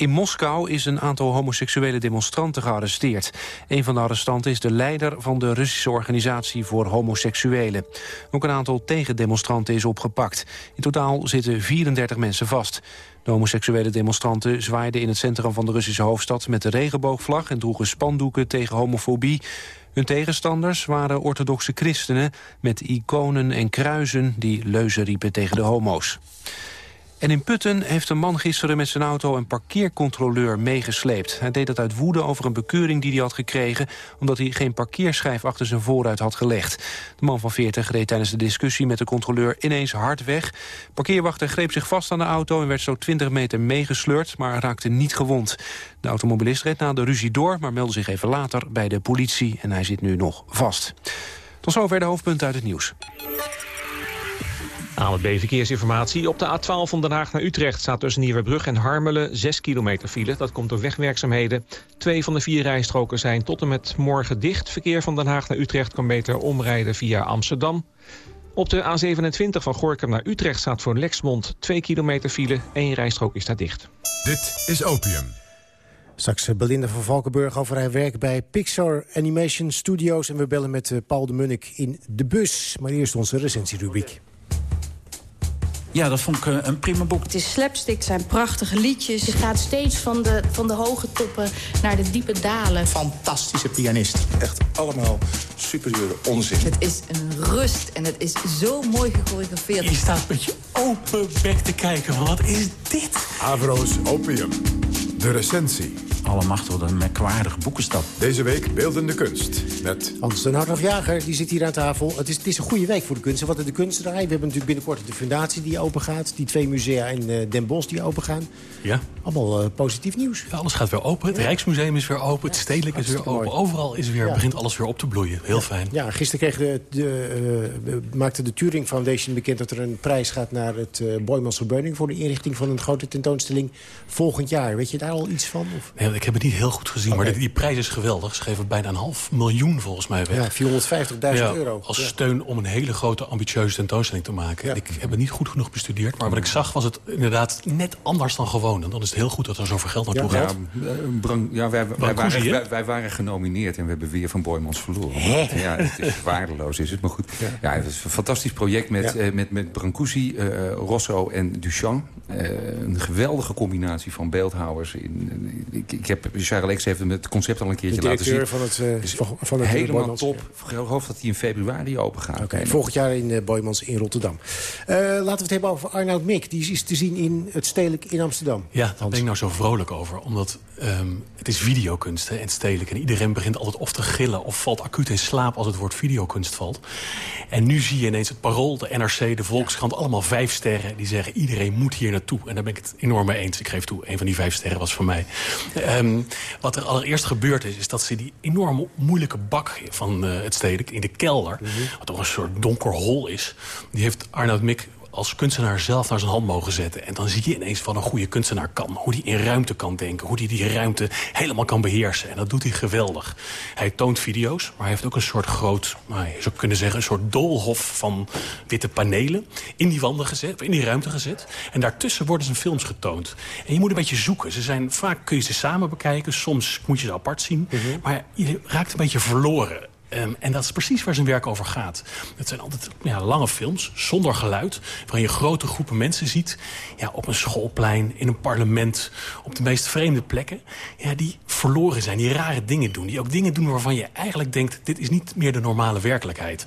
In Moskou is een aantal homoseksuele demonstranten gearresteerd. Een van de arrestanten is de leider van de Russische organisatie voor homoseksuelen. Ook een aantal tegendemonstranten is opgepakt. In totaal zitten 34 mensen vast. De homoseksuele demonstranten zwaaiden in het centrum van de Russische hoofdstad... met de regenboogvlag en droegen spandoeken tegen homofobie. Hun tegenstanders waren orthodoxe christenen... met iconen en kruisen die leuzen riepen tegen de homo's. En in Putten heeft een man gisteren met zijn auto een parkeercontroleur meegesleept. Hij deed dat uit woede over een bekeuring die hij had gekregen... omdat hij geen parkeerschijf achter zijn voorruit had gelegd. De man van 40 reed tijdens de discussie met de controleur ineens hard weg. Parkeerwachter greep zich vast aan de auto en werd zo 20 meter meegesleurd... maar raakte niet gewond. De automobilist reed na de ruzie door, maar meldde zich even later bij de politie... en hij zit nu nog vast. Tot zover de hoofdpunten uit het nieuws. ANWB Verkeersinformatie. Op de A12 van Den Haag naar Utrecht staat tussen Nieuwebrug en Harmelen 6 kilometer file. Dat komt door wegwerkzaamheden. Twee van de vier rijstroken zijn tot en met morgen dicht. Verkeer van Den Haag naar Utrecht kan beter omrijden via Amsterdam. Op de A27 van Gorkum naar Utrecht staat voor Lexmond 2 kilometer file. Eén rijstrook is daar dicht. Dit is Opium. Straks eh, Belinda van Valkenburg over haar werk bij Pixar Animation Studios. En we bellen met eh, Paul de Munnik in de bus. Maar eerst onze recensierubriek. Ja, dat vond ik eh, een prima boek. Het is slapstick, het zijn prachtige liedjes. Je gaat steeds van de, van de hoge toppen naar de diepe dalen. Fantastische pianist. Echt allemaal superieure onzin. Het is een rust en het is zo mooi gechoreografeerd. Je staat met je open bek te kijken. van Wat is dit? Avro's Opium. De recensie. Allemachtig, wat een merkwaardige boekenstap. Deze week beeldende kunst. Met Hans den Hartog Jager, die zit hier aan tafel. Het is, het is een goede week voor de kunst. En wat is de kunstenarij? We hebben natuurlijk binnenkort de fundatie die open gaat. Die twee musea in eh, Den Bosch die open gaan. Ja. Allemaal eh, positief nieuws. Ja, alles gaat weer open. Het Rijksmuseum is weer open. Het Stedelijk is weer open. mooi. Overal is weer, Ja. begint alles weer op te bloeien. Heel fijn. Ja, gisteren kreeg de, de, eh, maakte de Turing Foundation bekend... dat er een prijs gaat naar het uh, Boymans Verbeuning... voor de inrichting van een grote tentoonstelling volgend jaar. Weet je daar al iets van? Of? Nee, ik heb het niet heel goed gezien, maar die, die prijs is geweldig. Ze geven bijna een half miljoen volgens mij weg. Ja, 450.000 Ja, euro. Als Ja. steun om een hele grote ambitieuze tentoonstelling te maken. Ik heb het niet goed genoeg bestudeerd, maar wat ik zag was het inderdaad net anders dan gewoon. En dan is het heel goed dat er zoveel geld naartoe Ja, gaat. eh, ja, wij, wij, waren, hè? wij, wij waren genomineerd en we hebben weer van Boymans verloren. Hè? Ja, het is waardeloos is het, maar goed. Ja, het is een fantastisch project met, eh, met, met Brancusi, eh, Rosso en Duchamp. Eh, een geweldige combinatie van beeldhouwers. In, ik heb, Charles Lex heeft hem het concept al een De keertje laten zien. directeur van het, eh, Dus van, van het helemaal Boymans. top. Ik geloof dat hij in februari open gaat. Volgend jaar in uh, Boymans in Rotterdam. Eh, laten we het hebben over Arnoud Mik. Die is, is te zien in het Stedelijk in Amsterdam. Ja, daar ben ik nou zo vrolijk over. Omdat ehm, het is videokunst en stedelijk. En iedereen begint altijd of te gillen of valt acuut in slaap als het woord videokunst valt. En nu zie je ineens het Parool, de NRC, de Volkskrant, allemaal vijf sterren. Die zeggen iedereen moet hier naartoe. En daar ben ik het enorm mee eens. Ik geef toe, een van die vijf sterren was voor mij. Ehm, wat er allereerst gebeurd is, is dat ze die enorme moeilijke bak van eh, het stedelijk in de kelder... wat toch een soort donker hol is, die heeft Arnoud Mik als kunstenaar zelf naar zijn hand mogen zetten. En dan zie je ineens wat een goede kunstenaar kan. Hoe die in ruimte kan denken. Hoe die die ruimte helemaal kan beheersen. En dat doet hij geweldig. Hij toont video's, maar hij heeft ook een soort groot... Nou, je zou kunnen zeggen, een soort doolhof van witte panelen... in die wanden gezet, in die ruimte gezet. En daartussen worden zijn films getoond. En je moet een beetje zoeken. Ze zijn, vaak kun je ze samen bekijken. Soms moet je ze apart zien. Maar je raakt een beetje verloren. Um, en dat is precies waar zijn werk over gaat. Het zijn altijd ja, lange films, zonder geluid... waarin je grote groepen mensen ziet... Ja, op een schoolplein, in een parlement... op de meest vreemde plekken... Ja, die verloren zijn, die rare dingen doen. Die ook dingen doen waarvan je eigenlijk denkt... dit is niet meer de normale werkelijkheid.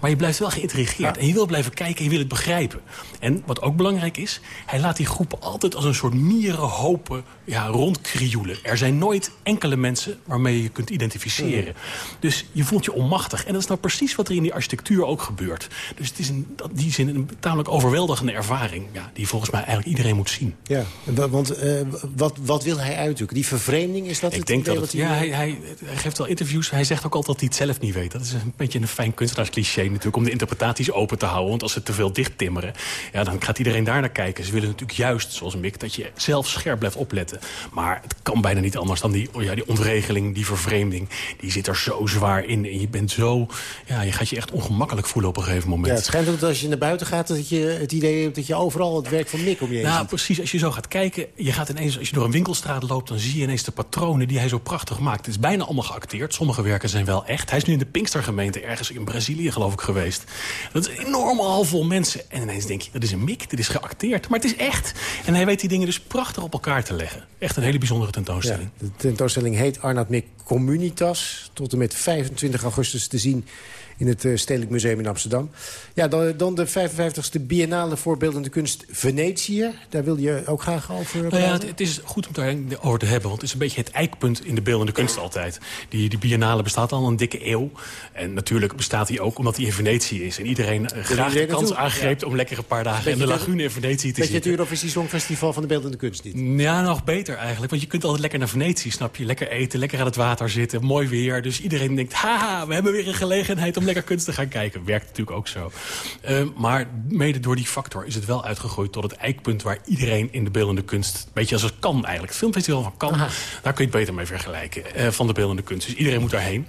Maar je blijft wel geïntrigeerd. En je wil blijven kijken en je wil het begrijpen. En wat ook belangrijk is, hij laat die groepen altijd als een soort mierenhopen ja, rondkrioelen. Er zijn nooit enkele mensen waarmee je kunt identificeren. Dus je voelt je onmachtig. En dat is nou precies wat er in die architectuur ook gebeurt. Dus het is in die zin een tamelijk overweldigende ervaring... Ja, die volgens mij eigenlijk iedereen moet zien. Ja, want uh, wat, wat wil hij uitdrukken? Die vervreemding, is dat Ik het denk dat het, wat ja, hij, hij, hij geeft wel interviews. Hij zegt ook altijd dat hij het zelf niet weet. Dat is een beetje een fijn kunstenaarscliché natuurlijk... om de interpretaties open te houden. Want als ze te veel dicht timmeren, ja, dan gaat iedereen daar naar kijken. Ze willen natuurlijk juist, zoals Mick, dat je zelf scherp blijft opletten. Maar het kan bijna niet anders dan die, oh ja, die ontregeling, die vervreemding. Die zit er zo zwaar in. En je bent zo... Ja, je gaat je echt ongemakkelijk voelen op een gegeven moment. Ja, het schijnt ook dat als je naar buiten gaat... dat je het idee hebt dat je overal het werk van Mick om je heen Nou, ziet. precies. Als je zo gaat kijken, je gaat ineens, als je door een winkelstraat loopt... dan zie je ineens de patronen die hij zo prachtig maakt. Het is bijna allemaal geacteerd. Sommige werken zijn wel echt. Hij is nu in de Pinkstergemeente ergens in Brazilië, geloof ik, geweest. Dat is hal vol mensen. En ineens denk je, dat is een Mick, dit is geacteerd. Maar het is echt. En hij weet die dingen dus prachtig op elkaar te leggen. Echt een hele bijzondere tentoonstelling. De tentoonstelling heet Arnoud Mick Communitas. Tot en met 25 augustus te zien in het eh, Stedelijk Museum in Amsterdam. Ja, dan, dan de 55ste Biennale Voorbeeldende Kunst Venetië. Daar wil je ook graag over Nou ja, praten? het, het is goed om het over te hebben. Want het is een beetje het eikpunt in de beeldende kunst altijd. Die, die biennale bestaat al een dikke eeuw. En natuurlijk bestaat die ook omdat hij in Venetië is. En iedereen eh, graag de kans naartoe. aangreep om lekker een paar dagen Beetje in de lagune in Venetië te Beetje het zitten. Eurovisie Songfestival van de Beeldende Kunst niet. Ja, nog beter eigenlijk. Want je kunt altijd lekker naar Venetië, snap je? Lekker eten, lekker aan het water zitten, mooi weer. Dus iedereen denkt, haha, we hebben weer een gelegenheid om lekker kunst te gaan kijken. Werkt natuurlijk ook zo. Eh, maar mede door die factor is het wel uitgegroeid tot het eikpunt... waar iedereen in de beeldende kunst, een beetje als het kan eigenlijk. Het filmfestival van Cannes, daar kun je het beter mee vergelijken. eh, van de beeldende kunst. Dus iedereen moet daarheen.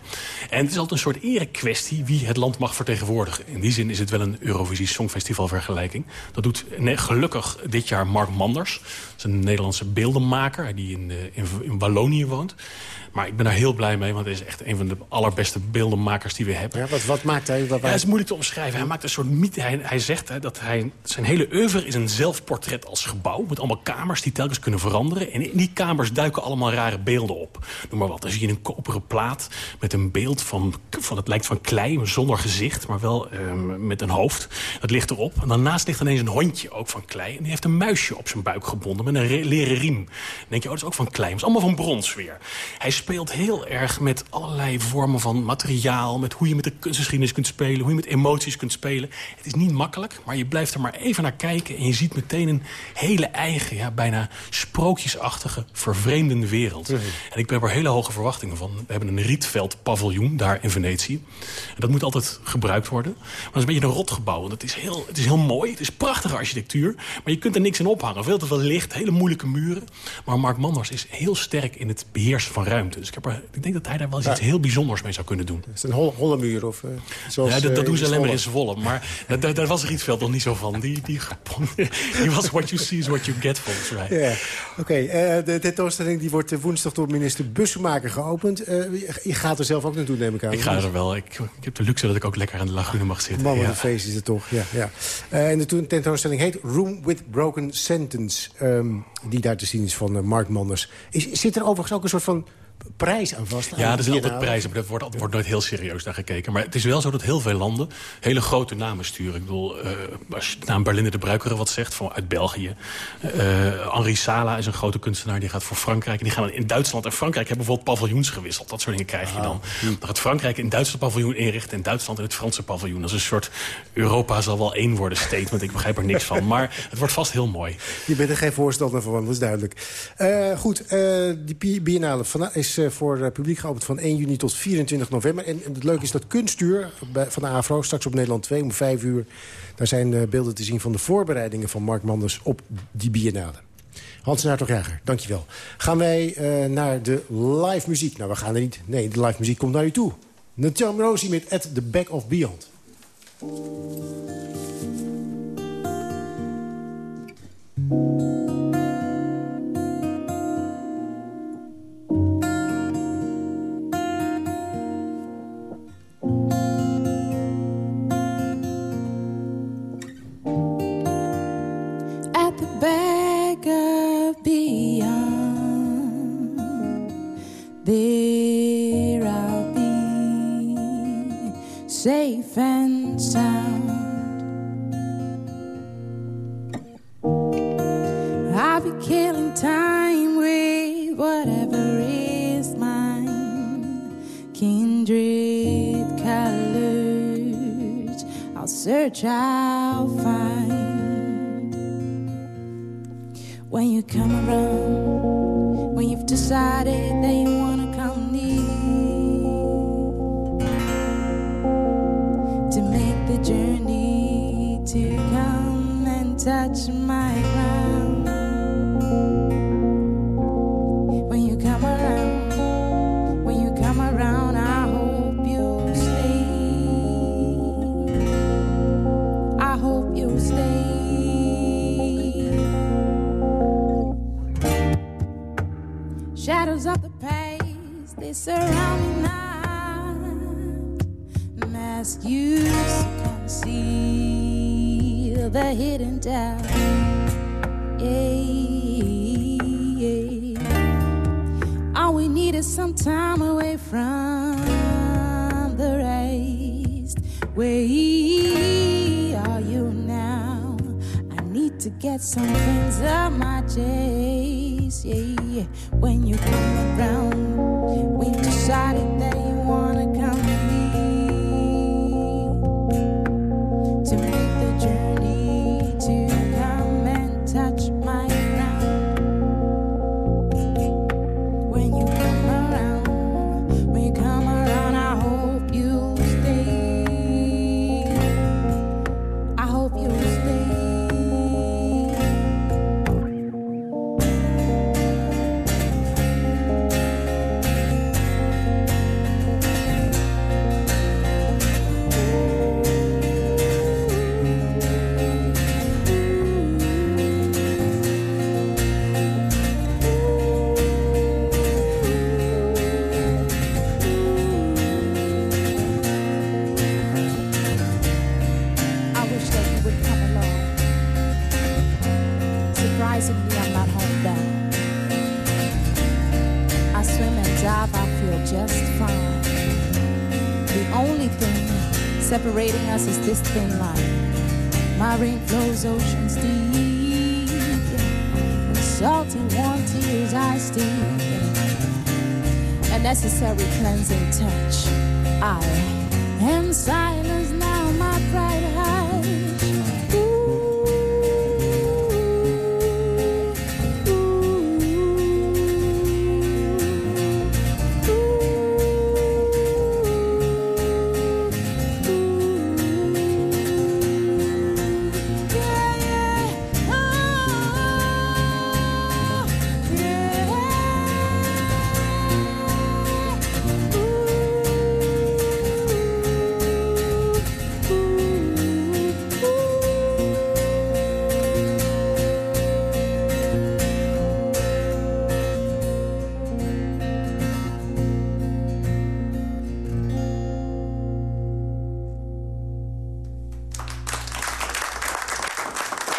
En het is altijd een soort erekwestie wie het land mag vertegenwoordigen. In die zin is het wel een Eurovisie Songfestival vergelijking. Dat doet nee, gelukkig dit jaar Mark Manders. Is een Nederlandse beeldenmaker die in, eh, in, in Wallonië woont. Maar ik ben daar heel blij mee, want hij is echt een van de allerbeste beeldenmakers die we hebben. Ja, wat, wat maakt hij? Wat, Ja, het is moeilijk te omschrijven. Hij maakt een soort mythe. Hij, hij zegt hè, dat hij, zijn hele oeuvre is een zelfportret als gebouw... met allemaal kamers die telkens kunnen veranderen. En in die kamers duiken allemaal rare beelden op. Noem maar wat. Dan zie je een koperen plaat met een beeld van... van het lijkt van klei, zonder gezicht, maar wel ehm, met een hoofd. Dat ligt erop. En daarnaast ligt ineens een hondje, ook van klei. En die heeft een muisje op zijn buik gebonden met een re- leren riem. Dan denk je, oh, dat is ook van klei. Maar het is allemaal van brons weer. Hij speelt heel erg met allerlei vormen van materiaal... met hoe je met de kunstgeschiedenis kunt spelen... hoe je met emoties kunt spelen. Het is niet makkelijk, maar je blijft er maar even naar kijken... en je ziet meteen een hele eigen, ja, bijna sprookjesachtige, vervreemdende wereld. En ik heb er hele hoge verwachtingen van. We hebben een rietveld paviljoen daar in Venetië. En dat moet altijd gebruikt worden. Maar het is een beetje een rotgebouw. En het, is heel, het is heel mooi, het is prachtige architectuur... maar je kunt er niks in ophangen. Veel te veel licht, hele moeilijke muren. Maar Mark Manders is heel sterk in het beheersen van ruimte. Dus ik, heb er, ik denk dat hij daar wel eens Ja. iets heel bijzonders mee zou kunnen doen. Is het een hol- holle muur? Of, zoals, Ja, dat, dat eh, doen ze alleen maar in Zwolle? Maar daar, daar, was Rietveld nog niet zo van. Die, die, die was what you see is what you get, volgens mij. Ja, oké. eh, de tentoonstelling die wordt woensdag door minister Bussemaker geopend. Je gaat er zelf ook naartoe, neem ik aan. Ik ga er wel. Ik, ik heb de luxe dat ik ook lekker aan de lagune mag zitten. Man, wat een feest is het toch. Ja, ja. En de to- tentoonstelling heet Room with Broken Sentence. ehm, die daar te zien is van eh, Mark Manders. Is, zit er overigens ook een soort van prijs aan vast? Ja, er zijn de altijd prijzen, maar er wordt, wordt nooit heel serieus naar gekeken. Maar het is wel zo dat heel veel landen hele grote namen sturen. Ik bedoel, eh, als je de naam Berlinde de Bruikere wat zegt, van, uit België. Eh Henri Sala is een grote kunstenaar, die gaat voor Frankrijk. En die gaan in Duitsland en Frankrijk hebben bijvoorbeeld paviljoens gewisseld. Dat soort dingen krijg je dan. Dan gaat Frankrijk in Duitsland paviljoen inrichten en Duitsland in het Franse paviljoen. Dat is een soort Europa zal wel één worden statement. Ik begrijp er niks van. Maar het wordt vast heel mooi. Je bent er geen voorstander van, dat is duidelijk. Eh, goed, eh, die bi- biennale is eh, voor publiek geopend van 1 juni tot 24 november. En, het leuke is dat Kunstuur van de AVRO, straks op Nederland 2 om 5 uur... daar zijn uh, beelden te zien van de voorbereidingen van Mark Manders op die biennale. Hans Naartog-Jager, dankjewel. Gaan wij naar de live muziek? Nou, we gaan er niet. Nee, de live muziek komt naar u toe. Nathan Rosie met At the Back of Beyond. Search, I'll find.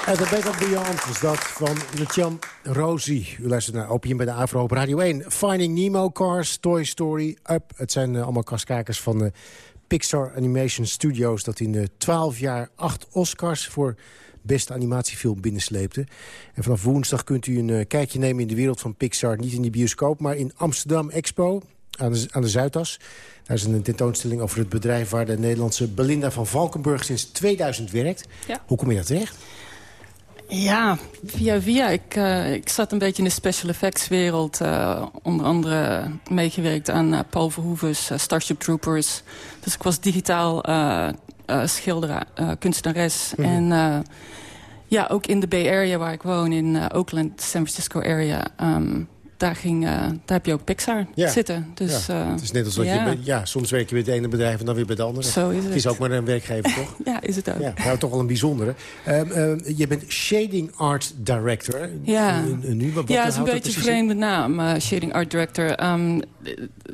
The Back of Beyond is dat van Natjan Rosie. U luistert naar Opium bij de Avro op Radio 1. Finding Nemo, Cars, Toy Story, Up. Het zijn uh, allemaal kastkakers van de Pixar Animation Studios... dat in uh, 12 jaar acht Oscars voor beste animatiefilm binnensleepte. En vanaf woensdag kunt u een uh, kijkje nemen in de wereld van Pixar. Niet in de bioscoop, maar in Amsterdam Expo aan de, aan de Zuidas. Daar is een tentoonstelling over het bedrijf... waar de Nederlandse Belinda van Valkenburg sinds 2000 werkt. Ja. Hoe kom je daar terecht? Ja, via via. Ik, uh, ik zat een beetje in de special effects wereld. Uh, onder andere meegewerkt aan uh, Paul Verhoeven's Starship Troopers. Dus ik was digitaal schilder, kunstenares. Mm -hmm. En ja, ook in de Bay Area waar ik woon, in Oakland, San Francisco area... Um, daar, ging, uh, daar heb je ook Pixar ja. zitten. Dus, ja. uh, het is net alsof ja. je... Ja, soms werk je bij het ene bedrijf en dan weer bij het andere. Zo is het. Het is ook maar een werkgever, toch? ja, is het ook. Ja, nou, toch wel een bijzondere. Uh, je bent Shading Art Director. Ja, nu, wat, ja dat is een beetje een vreemde naam, uh, Shading Art Director. Um,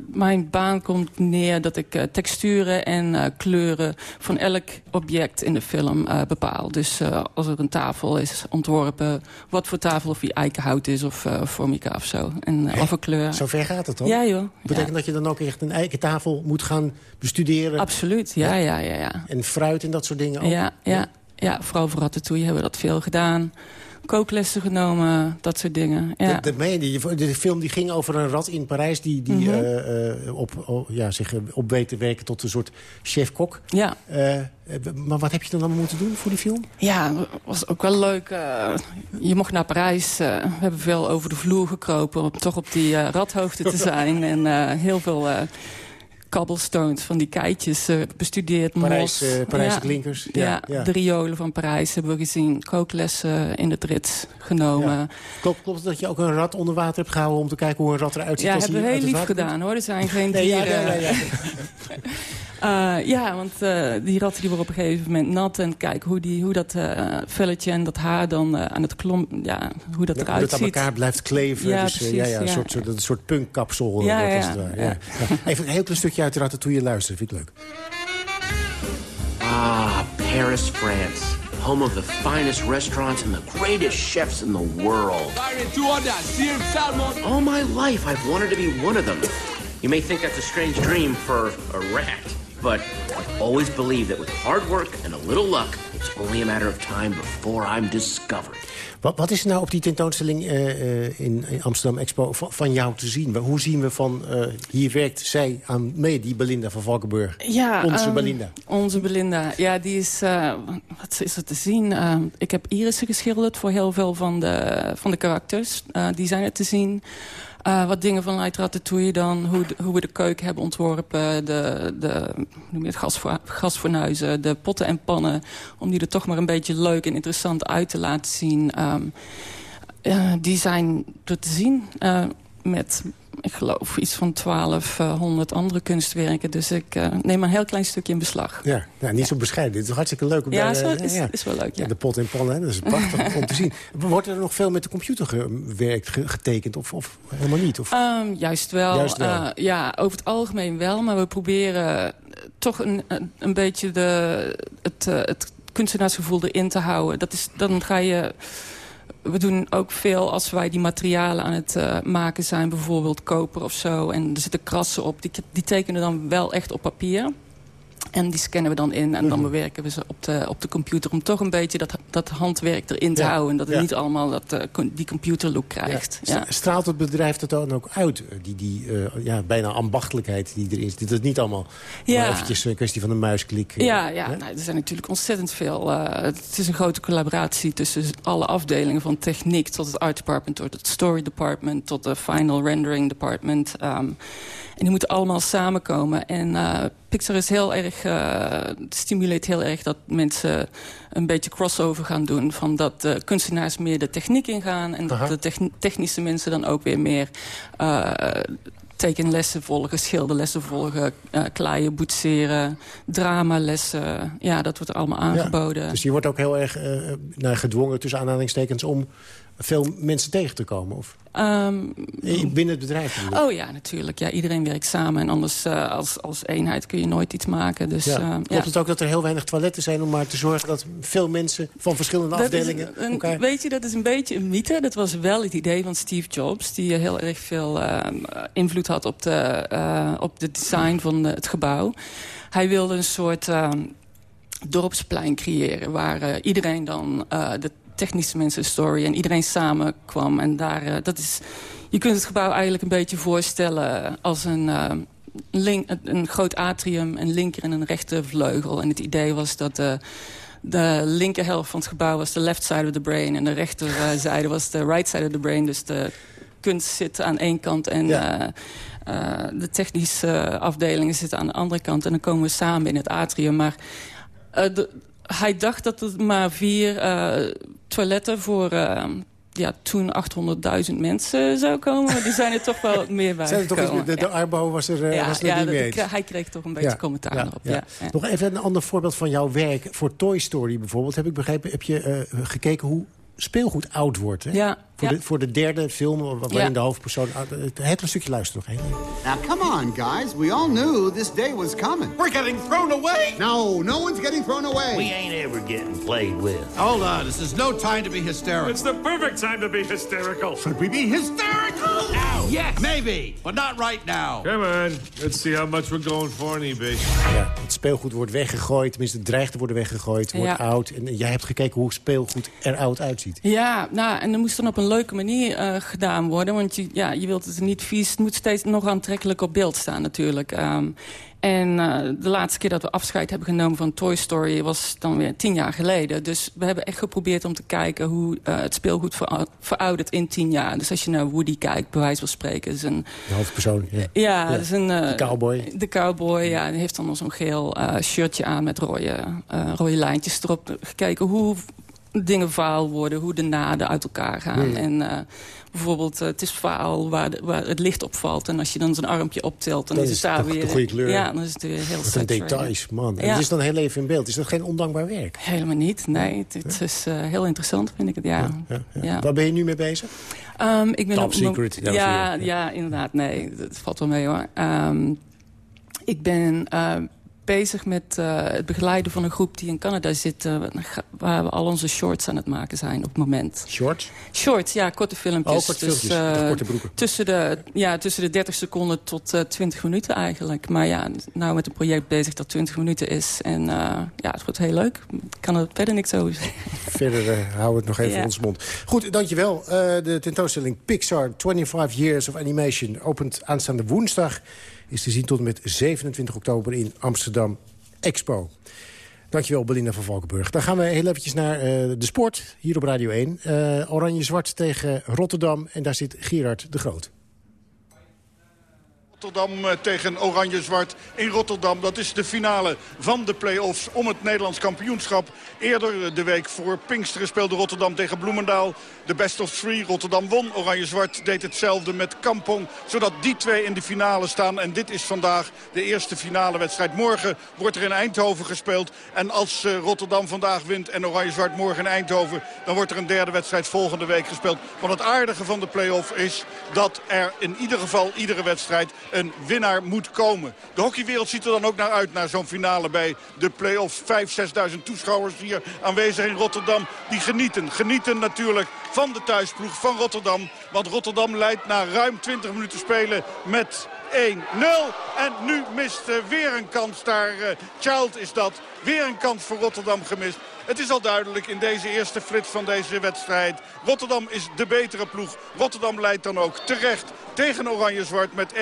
mijn baan komt neer dat ik texturen en kleuren van elk object in de film bepaal. Dus als er een tafel is ontworpen, wat voor tafel, of die eikenhout is of formica of zo. En Hè? een kleur. Zo ver gaat het dan? Ja, joh. Betekent ja. dat je dan ook echt een eikentafel moet gaan bestuderen? Absoluut, ja, ja, ja. ja. En fruit en dat soort dingen ook? Ja, ja, ja. vooral voor Ratatouille hebben we dat veel gedaan kooklessen genomen, dat soort dingen. Ja. Dat, dat meen je. De film die ging over een rat in Parijs... die, die mm -hmm. uh, uh, op, oh, ja, zich op weet te werken tot een soort chef-kok. Ja. Uh, maar wat heb je dan allemaal moeten doen voor die film? Ja, was ook wel leuk. je mocht naar Parijs. we hebben veel over de vloer gekropen... om toch op die rathoogte te zijn. en heel veel cobblestones, van die keitjes uh, bestudeerd. Parijs, mos. Uh, Parijse ja. klinkers. Ja, ja, ja, de riolen van Parijs hebben we gezien. Kooklessen in het rit genomen. Klopt, klopt dat je ook een rat onder water hebt gehouden... om te kijken hoe een rat eruit ziet? Ja, als hebben we heel lief gedaan, hoor. Er zijn geen nee, dieren... Ja, ja, uh, ja, want uh, die ratten die worden op een gegeven moment nat. En kijk hoe, die, hoe dat uh, velletje en dat haar dan aan het klomp... Ja, hoe dat eruit ziet. Dat aan elkaar blijft kleven. Ja, dus, precies, ja, ja, een soort, soort, een soort punkkapsel. Ja, wordt, ja, het ja. Ja. Even een heel klein stukje uit de Ratatouille luisteren. Vind ik leuk. Ah, Paris, France. Home of the finest restaurants and the greatest chefs in the world. All my life I've wanted to be one of them. You may think that's a strange dream for a rat, but I've always believed that with hard work and a little luck, it's only a matter of time before I'm discovered. Wat, wat is er nou op die tentoonstelling uh, uh, in, in, Amsterdam Expo van, van, jou te zien? Hoe zien we van, uh, hier werkt zij aan mee, die Belinda van Valkenburg? Ja, onze um, Belinda. Onze Belinda, ja, die is, wat is er te zien? ik heb irissen geschilderd voor heel veel van de, van de karakters. die zijn er te zien. Uh, wat dingen van Light Ratatouille dan. Hoe, hoe we de keuken hebben ontworpen. De, de noem je het, gasvo gasfornuizen. De potten en pannen. Om die er toch maar een beetje leuk en interessant uit te laten zien. Um, die zijn er te zien. Uh, met, ik geloof, iets van 1200 andere kunstwerken. Dus ik uh, neem een heel klein stukje in beslag. Ja, nou, niet ja. zo bescheiden. Het is hartstikke leuk. Om ja, daar, uh, is, ja. is wel leuk, ja. De pot en pannen, dat is prachtig om te zien. Wordt er nog veel met de computer gewerkt, getekend of, of helemaal niet? Of? Um, juist wel. Juist wel. Uh, ja, over het algemeen wel. Maar we proberen toch een, een, een beetje de, het, het kunstenaarsgevoel erin te houden. Dat is, dan ga je we doen ook veel als wij die materialen aan het uh, maken zijn. Bijvoorbeeld koper of zo. En er zitten krassen op. Die, die tekenen dan wel echt op papier. En die scannen we dan in en dan bewerken we ze op de, op de computer... om toch een beetje dat, dat handwerk erin te Ja, houden. En dat het ja. niet allemaal dat, uh, die computerlook krijgt. Ja. Straalt het bedrijf dat dan ook uit? Die, die uh, ja, bijna ambachtelijkheid die erin zit. Dat is niet allemaal maar eventjes een kwestie van een muisklik. eh, Ja, ja nou, er zijn natuurlijk ontzettend veel. uh, het is een grote collaboratie tussen alle afdelingen... van techniek tot het art department, tot het story department... tot de final rendering department. Um, en die moeten allemaal samenkomen. En uh, Pixar is heel erg, uh, stimuleert heel erg dat mensen een beetje crossover gaan doen. Van dat de kunstenaars meer de techniek ingaan... en Aha. dat de techni- technische mensen dan ook weer meer... Uh, tekenlessen volgen, schilderlessen volgen, uh, kleien, boetseren, dramalessen. Ja, dat wordt er allemaal aangeboden. Ja, dus je wordt ook heel erg uh, nou, gedwongen tussen aanhalingstekens om veel mensen tegen te komen? Of? Um, Binnen het bedrijf? Oh ja, natuurlijk. Ja, iedereen werkt samen. En anders uh, als, als eenheid kun je nooit iets maken. Dus, ja. uh, Klopt ja. het ook dat er heel weinig toiletten zijn... om maar te zorgen dat veel mensen van verschillende Dat afdelingen... is een, elkaar... Weet je, dat is een beetje een mythe. Dat was wel het idee van Steve Jobs. Die heel erg veel uh, invloed had op de, op de design van het gebouw. Hij wilde een soort uh, dorpsplein creëren... waar uh, iedereen dan uh, de technische mensen story en iedereen samenkwam. En daar, uh, dat is, je kunt het gebouw eigenlijk een beetje voorstellen als een, uh, link, een groot atrium, een linker en een rechtervleugel. En het idee was dat uh, de linkerhelft van het gebouw was de left side of the brain... en de rechterzijde was de right side of the brain. Dus de kunst zit aan één kant en... de technische afdelingen zitten aan de andere kant. En dan komen we samen in het atrium. Maar hij dacht dat er maar vier toiletten voor ja, toen 800.000 mensen zou komen. Maar die zijn er toch wel meer bij zijn er toch de, de Arbo was er, ja, was er ja, niet mee Hij kreeg toch een beetje commentaar op. Ja, Nog even een ander voorbeeld van jouw werk. Voor Toy Story bijvoorbeeld, heb ik begrepen... heb je uh, gekeken hoe speelgoed oud wordt. Hè? Ja. Voor, De, voor de derde film waarin ja. de hoofdpersoon... Het hele stukje luisteren nog even. Now, come on, guys. We all knew this day was coming. We're getting thrown away. No, no one's getting thrown away. We ain't ever getting played with. Hold on. This is no time to be hysterical. It's the perfect time to be hysterical. Should we be hysterical? Now. Yes. Maybe, but not right now. Come on. Let's see how much we're going for eBay. Ja, het speelgoed wordt weggegooid. Tenminste, het dreigt te worden weggegooid. Wordt ja. oud. En jij hebt gekeken hoe speelgoed er oud uitziet. Ja, nou, en dat moest dan op een leuke manier uh, gedaan worden. Want je, ja, je wilt het niet vies. Het moet steeds nog aantrekkelijk op beeld staan natuurlijk. Um, en uh, de laatste keer dat we afscheid hebben genomen van Toy Story... was dan weer tien jaar geleden. Dus we hebben echt geprobeerd om te kijken... hoe uh, het speelgoed ver veroudert in tien jaar. Dus als je naar Woody kijkt, bij wijze van spreken... Is een, de hoofdpersoon, ja. Ja, ja. Is een, uh, de cowboy. De cowboy, ja. Die heeft dan zo'n geel shirtje aan met rode, rode lijntjes erop. Gekeken hoe dingen vaal worden, hoe de naden uit elkaar gaan. Hmm. En uh, bijvoorbeeld, uh, het is vaal waar, de, waar het licht opvalt. En als je dan zijn armpje optelt, dan dat is het daar weer... de goede kleur. Ja, dan is het weer heel Wat een details, man. Ja. En het is dan heel even in beeld. Is dat geen ondankbaar werk? Helemaal niet, nee. Het, is uh, heel interessant, vind ik het, ja. ja. Waar ben je nu mee bezig? Um, ik ben Top op, secret. Ja, ja, inderdaad. Nee, dat valt wel mee, hoor. Um, ik ben bezig met uh, het begeleiden van een groep die in Canada zit... Uh, waar we al onze shorts aan het maken zijn op het moment. Shorts? Shorts, ja, korte filmpjes. Oh, korte dus, uh, korte broeken. Tussen de, ja, tussen de 30 seconden tot 20 minuten eigenlijk. Maar ja, nou met een project bezig dat 20 minuten is. En ja, het wordt heel leuk. Ik kan er verder niks over zeggen. Verder hou het nog even ja. ons mond. Goed, dankjewel. de tentoonstelling Pixar 25 Years of Animation opent aanstaande woensdag is te zien tot en met 27 oktober in Amsterdam Expo. Dankjewel, Belinda van Valkenburg. Dan gaan we heel eventjes naar uh, de sport, hier op Radio 1. Uh, Oranje-zwart tegen Rotterdam en daar zit Gerard de Groot. Rotterdam eh, tegen Oranje-Zwart in Rotterdam. Dat is de finale van de play-offs om het Nederlands kampioenschap. Eerder de week voor Pinksteren speelde Rotterdam tegen Bloemendaal. De best of three. Rotterdam won. Oranje-Zwart deed hetzelfde met Kampong. Zodat die twee in de finale staan. En dit is vandaag de eerste finale wedstrijd. Morgen wordt er in Eindhoven gespeeld. En als uh, Rotterdam vandaag wint en Oranje-Zwart morgen in Eindhoven... dan wordt er een derde wedstrijd volgende week gespeeld. Want het aardige van de play-off is dat er in ieder geval iedere wedstrijd een winnaar moet komen. De hockeywereld ziet er dan ook naar uit naar zo'n finale bij de play-off. 5.000, 6.000 toeschouwers hier aanwezig in Rotterdam. Die genieten. Genieten natuurlijk van de thuisploeg van Rotterdam. Want Rotterdam leidt na ruim 20 minuten spelen met 1-0. En nu mist uh, weer een kans daar. Uh, Child is dat. Weer een kans voor Rotterdam gemist. Het is al duidelijk in deze eerste flits van deze wedstrijd. Rotterdam is de betere ploeg. Rotterdam leidt dan ook terecht tegen Oranje-Zwart met 1-0.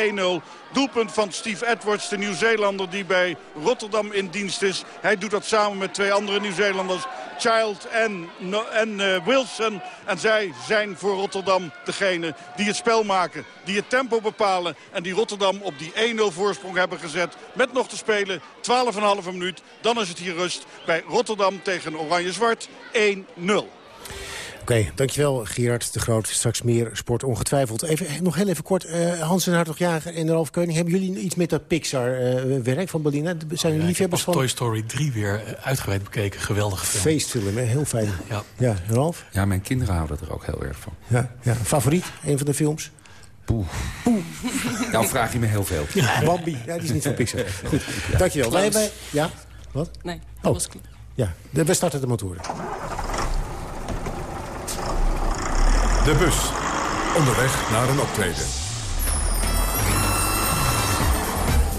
Doelpunt van Steve Edwards, de Nieuw-Zeelander die bij Rotterdam in dienst is. Hij doet dat samen met twee andere Nieuw-Zeelanders. Child en, en uh, Wilson. En zij zijn voor Rotterdam degene die het spel maken. Die het tempo bepalen. En die Rotterdam op die 1-0 voorsprong hebben gezet. Met nog te spelen 12,5 minuut. Dan is het hier rust bij Rotterdam tegen Oranje-Zwart 1-0. Oké, okay, dankjewel Gerard de Groot. Straks meer sport ongetwijfeld. Even, nog heel even kort, uh, Hans en Hartog-Jager en Ralf Keuning... hebben jullie iets met dat Pixar-werk uh, van Berlina? Zijn jullie ja, liefhebbers van... Toy Story 3 weer uitgebreid bekeken. Geweldige film. Feestfilm, hè? heel fijn. Ja. ja, Ralf? Ja, mijn kinderen houden er ook heel erg van. Ja, ja. Favoriet, een van de films? Poeh. Poeh. Nou vraag je me heel veel. Ja, Bambi, ja, die is niet van Pixar. Goed, dankjewel. Wij, wij, ja? Wat? Nee, dat oh. was klaar. Ja, we starten de motoren. De bus. Onderweg naar een optreden.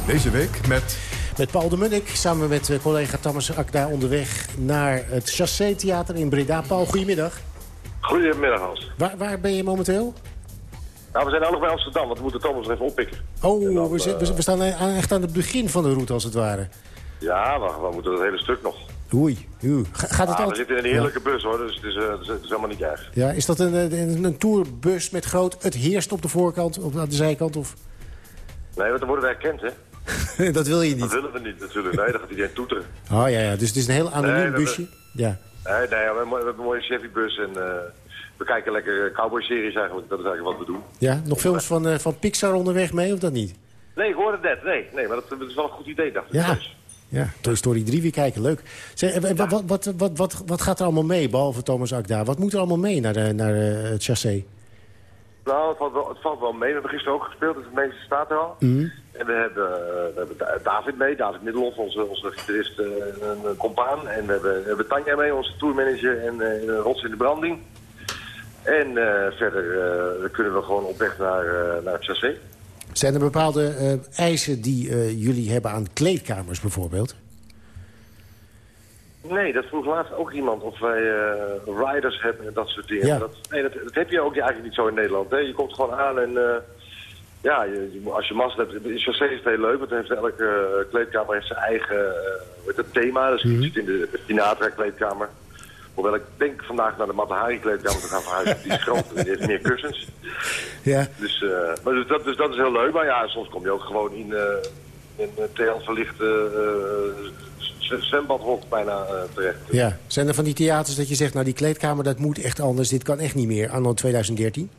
Deze week met... Met Paul de Munnik, samen met eh, collega Thomas Akda onderweg naar het Chassé Theater in Breda. Paul, goedemiddag. Goedemiddag, Hans. Waar, waar ben je momenteel? Nou, we zijn allemaal bij Amsterdam, want we moeten Thomas even oppikken. Oh, dan, we, uh... we, staan echt aan het begin van de route, als het ware. Ja, we, we moeten het hele stuk nog. Oei, oei. Ga- Gaat het Ah, we zitten in een heerlijke bus hoor, dus het is, eh, het is, het is helemaal niet erg. Ja, is dat een, een, een tourbus met groot... Het heerst op de voorkant, op aan de zijkant? Of... Nee, want dan worden we herkend hè. dat wil je Dat niet. willen we niet natuurlijk. Nee, dan gaat iedereen toeteren. Oh ja, ja, dus het is een heel anoniem Nee, dat- busje. Ja. Nee, nee, we hebben, we hebben een mooie Chevy-bus en eh, we kijken lekker cowboy-series eigenlijk. Dat is eigenlijk wat we doen. ja, nog films van, eh, van Pixar onderweg mee, of dat niet? Nee, ik hoorde het net. Nee, nee maar dat, dat is wel een goed idee, dacht ik. Ja. Ja, Toy Story 3 weer kijken, leuk. Zeg, wat, wat, wat, wat, wat, wat gaat er allemaal mee, behalve Thomas Akda? Wat moet er allemaal mee naar, de, naar eh, het chassé? Nou, het valt, wel, het valt wel mee. We hebben gisteren ook gespeeld, dus het meeste staat er al. Mhm. En we hebben, eh, we hebben Da- David mee, David Middelhoff, onze, onze gitarist, eh, een, een compaan. En we hebben, we hebben Tanja mee, onze tourmanager en eh Rots in de Branding. En eh, verder eh, kunnen we gewoon op weg naar, naar het chassé. Zijn er bepaalde eh, eisen die eh, jullie hebben aan kleedkamers bijvoorbeeld? Nee, dat vroeg laatst ook iemand of wij eh, riders hebben en dat soort dingen. Ja. Dat, nee, dat, dat heb je ook eigenlijk niet zo in Nederland. Hè? Je komt gewoon aan en ja, je, je moet- als je massa hebt... Is het heel leuk, want heeft elke kleedkamer heeft zijn eigen thema. Dus je zit in de, de Sinatra kleedkamer. Hoewel ik denk vandaag naar de Matahari kleedkamer te gaan verhuizen. Die is groter en die heeft meer kussens. Ja. Dus, eh, maar dus, dat, dus dat is heel leuk. Maar ja, soms kom je ook gewoon in, eh in een TL verlichte eh, z- zwembadhok bijna eh, terecht. Ja. Zijn er van die theaters dat je zegt, nou die kleedkamer dat moet echt anders. Dit kan echt niet meer, anno 2013?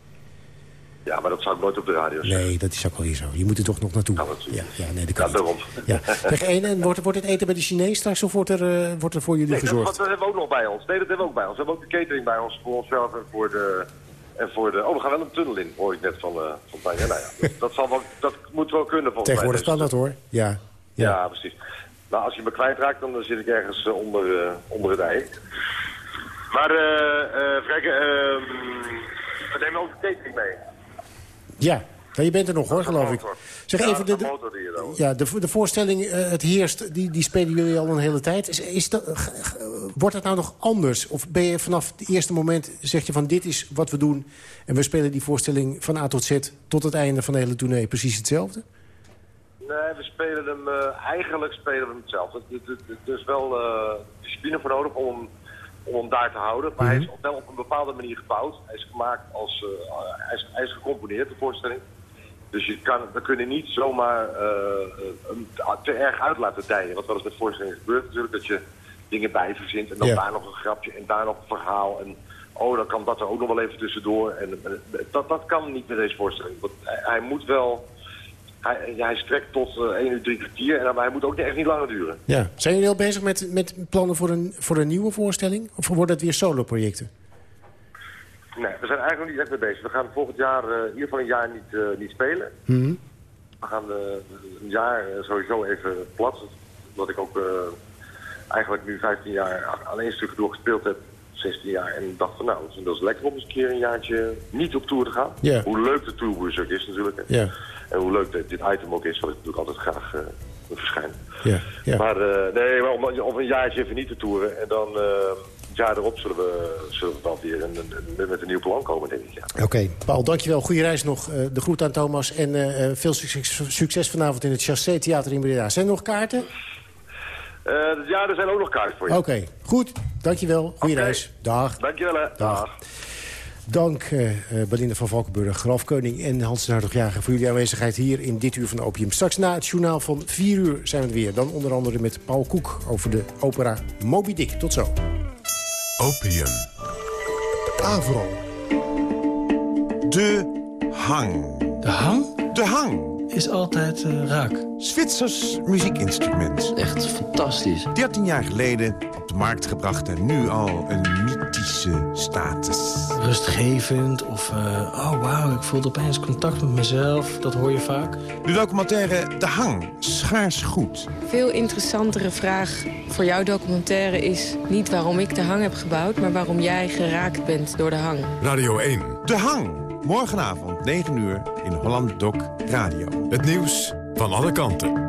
Ja, maar dat zou ik nooit op de radio zeggen. Nee, dat is ook wel hier zo. Je moet er toch nog naartoe. Ja, ja, nee, dat kan Ja, daarom. niet. Ja. Zeg, en, en wordt, wordt het eten bij de Chinees straks of wordt er, eh, wordt er voor jullie Nee, gezorgd? dat hebben we ook nog bij ons. Nee, dat hebben we ook bij ons. We hebben ook de catering bij ons voor onszelf en voor de... En voor de... Oh, we gaan wel een tunnel in, hoor ik net van, eh van. Nou ja, dat, zal wel, dat moet wel kunnen volgens Tegenwoordig mij. kan dat hoor. Ja. Ja. precies. Nou, als je me kwijtraakt, dan zit ik ergens eh, onder, onder het ei. Maar, eh ehm, we nemen ook de catering mee. Ja. Ja, je bent er nog hoor, geloof ik. Zeg even, de, dat de, dan- ja, de, de voorstelling eh, Het Heerst, die, die spelen jullie al een hele tijd. Is, is dat, g- g- wordt het nou nog anders? Of ben je vanaf het eerste moment, zeg je van dit is wat we doen... en we spelen die voorstelling van A tot Z tot het einde van de hele tournee precies hetzelfde? Nee, we spelen hem, eh, eigenlijk spelen we hem zelf. Er- is wel eh, discipline voor nodig om hem, om hem daar te houden. Maar hij is wel op een bepaalde manier gebouwd. Hij is gemaakt als, eh, hij, is, hij is gecomponeerd, de voorstelling. Dus je kan, we kunnen niet zomaar eh, hem te- erg uit laten dijen. Wat wel eens met voorstellingen gebeurt natuurlijk, dat je dingen bij verzint. En dan daar nog een grapje en daar nog een verhaal. En oh, dan kan dat er ook nog wel even tussendoor. En, eh, dat, dat kan niet met deze voorstelling. Want hij, hij moet wel... Hij, hij strekt tot eh 1 uur, 3 kwartier. En, maar hij moet ook echt niet langer duren. Ja. Zijn jullie al bezig met, met plannen voor een, voor een nieuwe voorstelling? Of worden het weer solo-projecten? Nee, we zijn eigenlijk nog niet echt mee bezig. We gaan volgend jaar eh, in ieder geval een jaar niet, eh, niet spelen. Mhm. We gaan een jaar sowieso even plat. Omdat ik ook eigenlijk nu 15 jaar aan één stuk doorgespeeld heb. 16 jaar. En dacht van nou, het is lekker om eens een keer een jaartje niet op tour te gaan. Hoe leuk de tourbus ook is natuurlijk. Ja. En hoe leuk dit, dit item ook is, wat ik natuurlijk altijd graag eh verschijn. Ja. ja. Maar, eh, nee, maar om, om een jaartje even niet te toeren. En dan eh, het jaar erop zullen we, zullen we wel weer een, een- met een nieuw plan komen, denk ik. Ja. Oké, Paul, dankjewel. Goede reis nog. De groet aan Thomas. En veel succes, succes vanavond in het Chassé Theater in Breda. Zijn er nog kaarten? Ja, er zijn ook nog kaarten voor je. Oké, goed. Dankjewel. Goede reis. Dag. Dankjewel. hè. Dag. Dank eh eh, Belinda van Valkenburg, Graf Koning en Hans Jager voor jullie aanwezigheid hier in dit uur van Opium. Straks na het journaal van 4 uur zijn we er weer. Dan onder andere met Paul Koek over de opera Moby Dick. Tot zo. Opium. Avro. De Hang. De hang? De Hang. Is altijd eh, raak. Zwitsers muziekinstrument. Echt fantastisch. 13 jaar geleden op de markt gebracht en nu al een mythische status. Rustgevend of... eh, oh, wauw, ik voelde opeens contact met mezelf. Dat hoor je vaak. De documentaire De Hang, schaars goed. Veel interessantere vraag voor jouw documentaire is niet waarom ik de hang heb gebouwd... maar waarom jij geraakt bent door de hang. Radio 1. De Hang, morgenavond 9 uur in Holland Doc Radio. Het nieuws van alle kanten.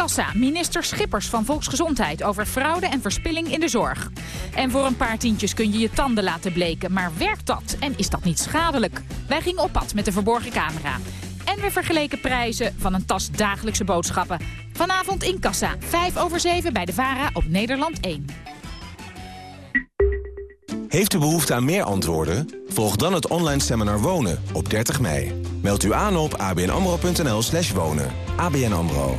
Kassa, minister Schippers van Volksgezondheid over fraude en verspilling in de zorg. En voor een paar tientjes kun je je tanden laten bleken. Maar werkt dat? En is dat niet schadelijk? Wij gingen op pad met de verborgen camera. En we vergeleken prijzen van een tas dagelijkse boodschappen. Vanavond in Kassa, 5 over 7 bij de VARA op Nederland 1. Heeft u behoefte aan meer antwoorden? Volg dan het online seminar Wonen op 30 mei. Meld u aan op abnamro.nl slash wonen. ABN AMRO,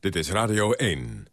Dit is Radio 1.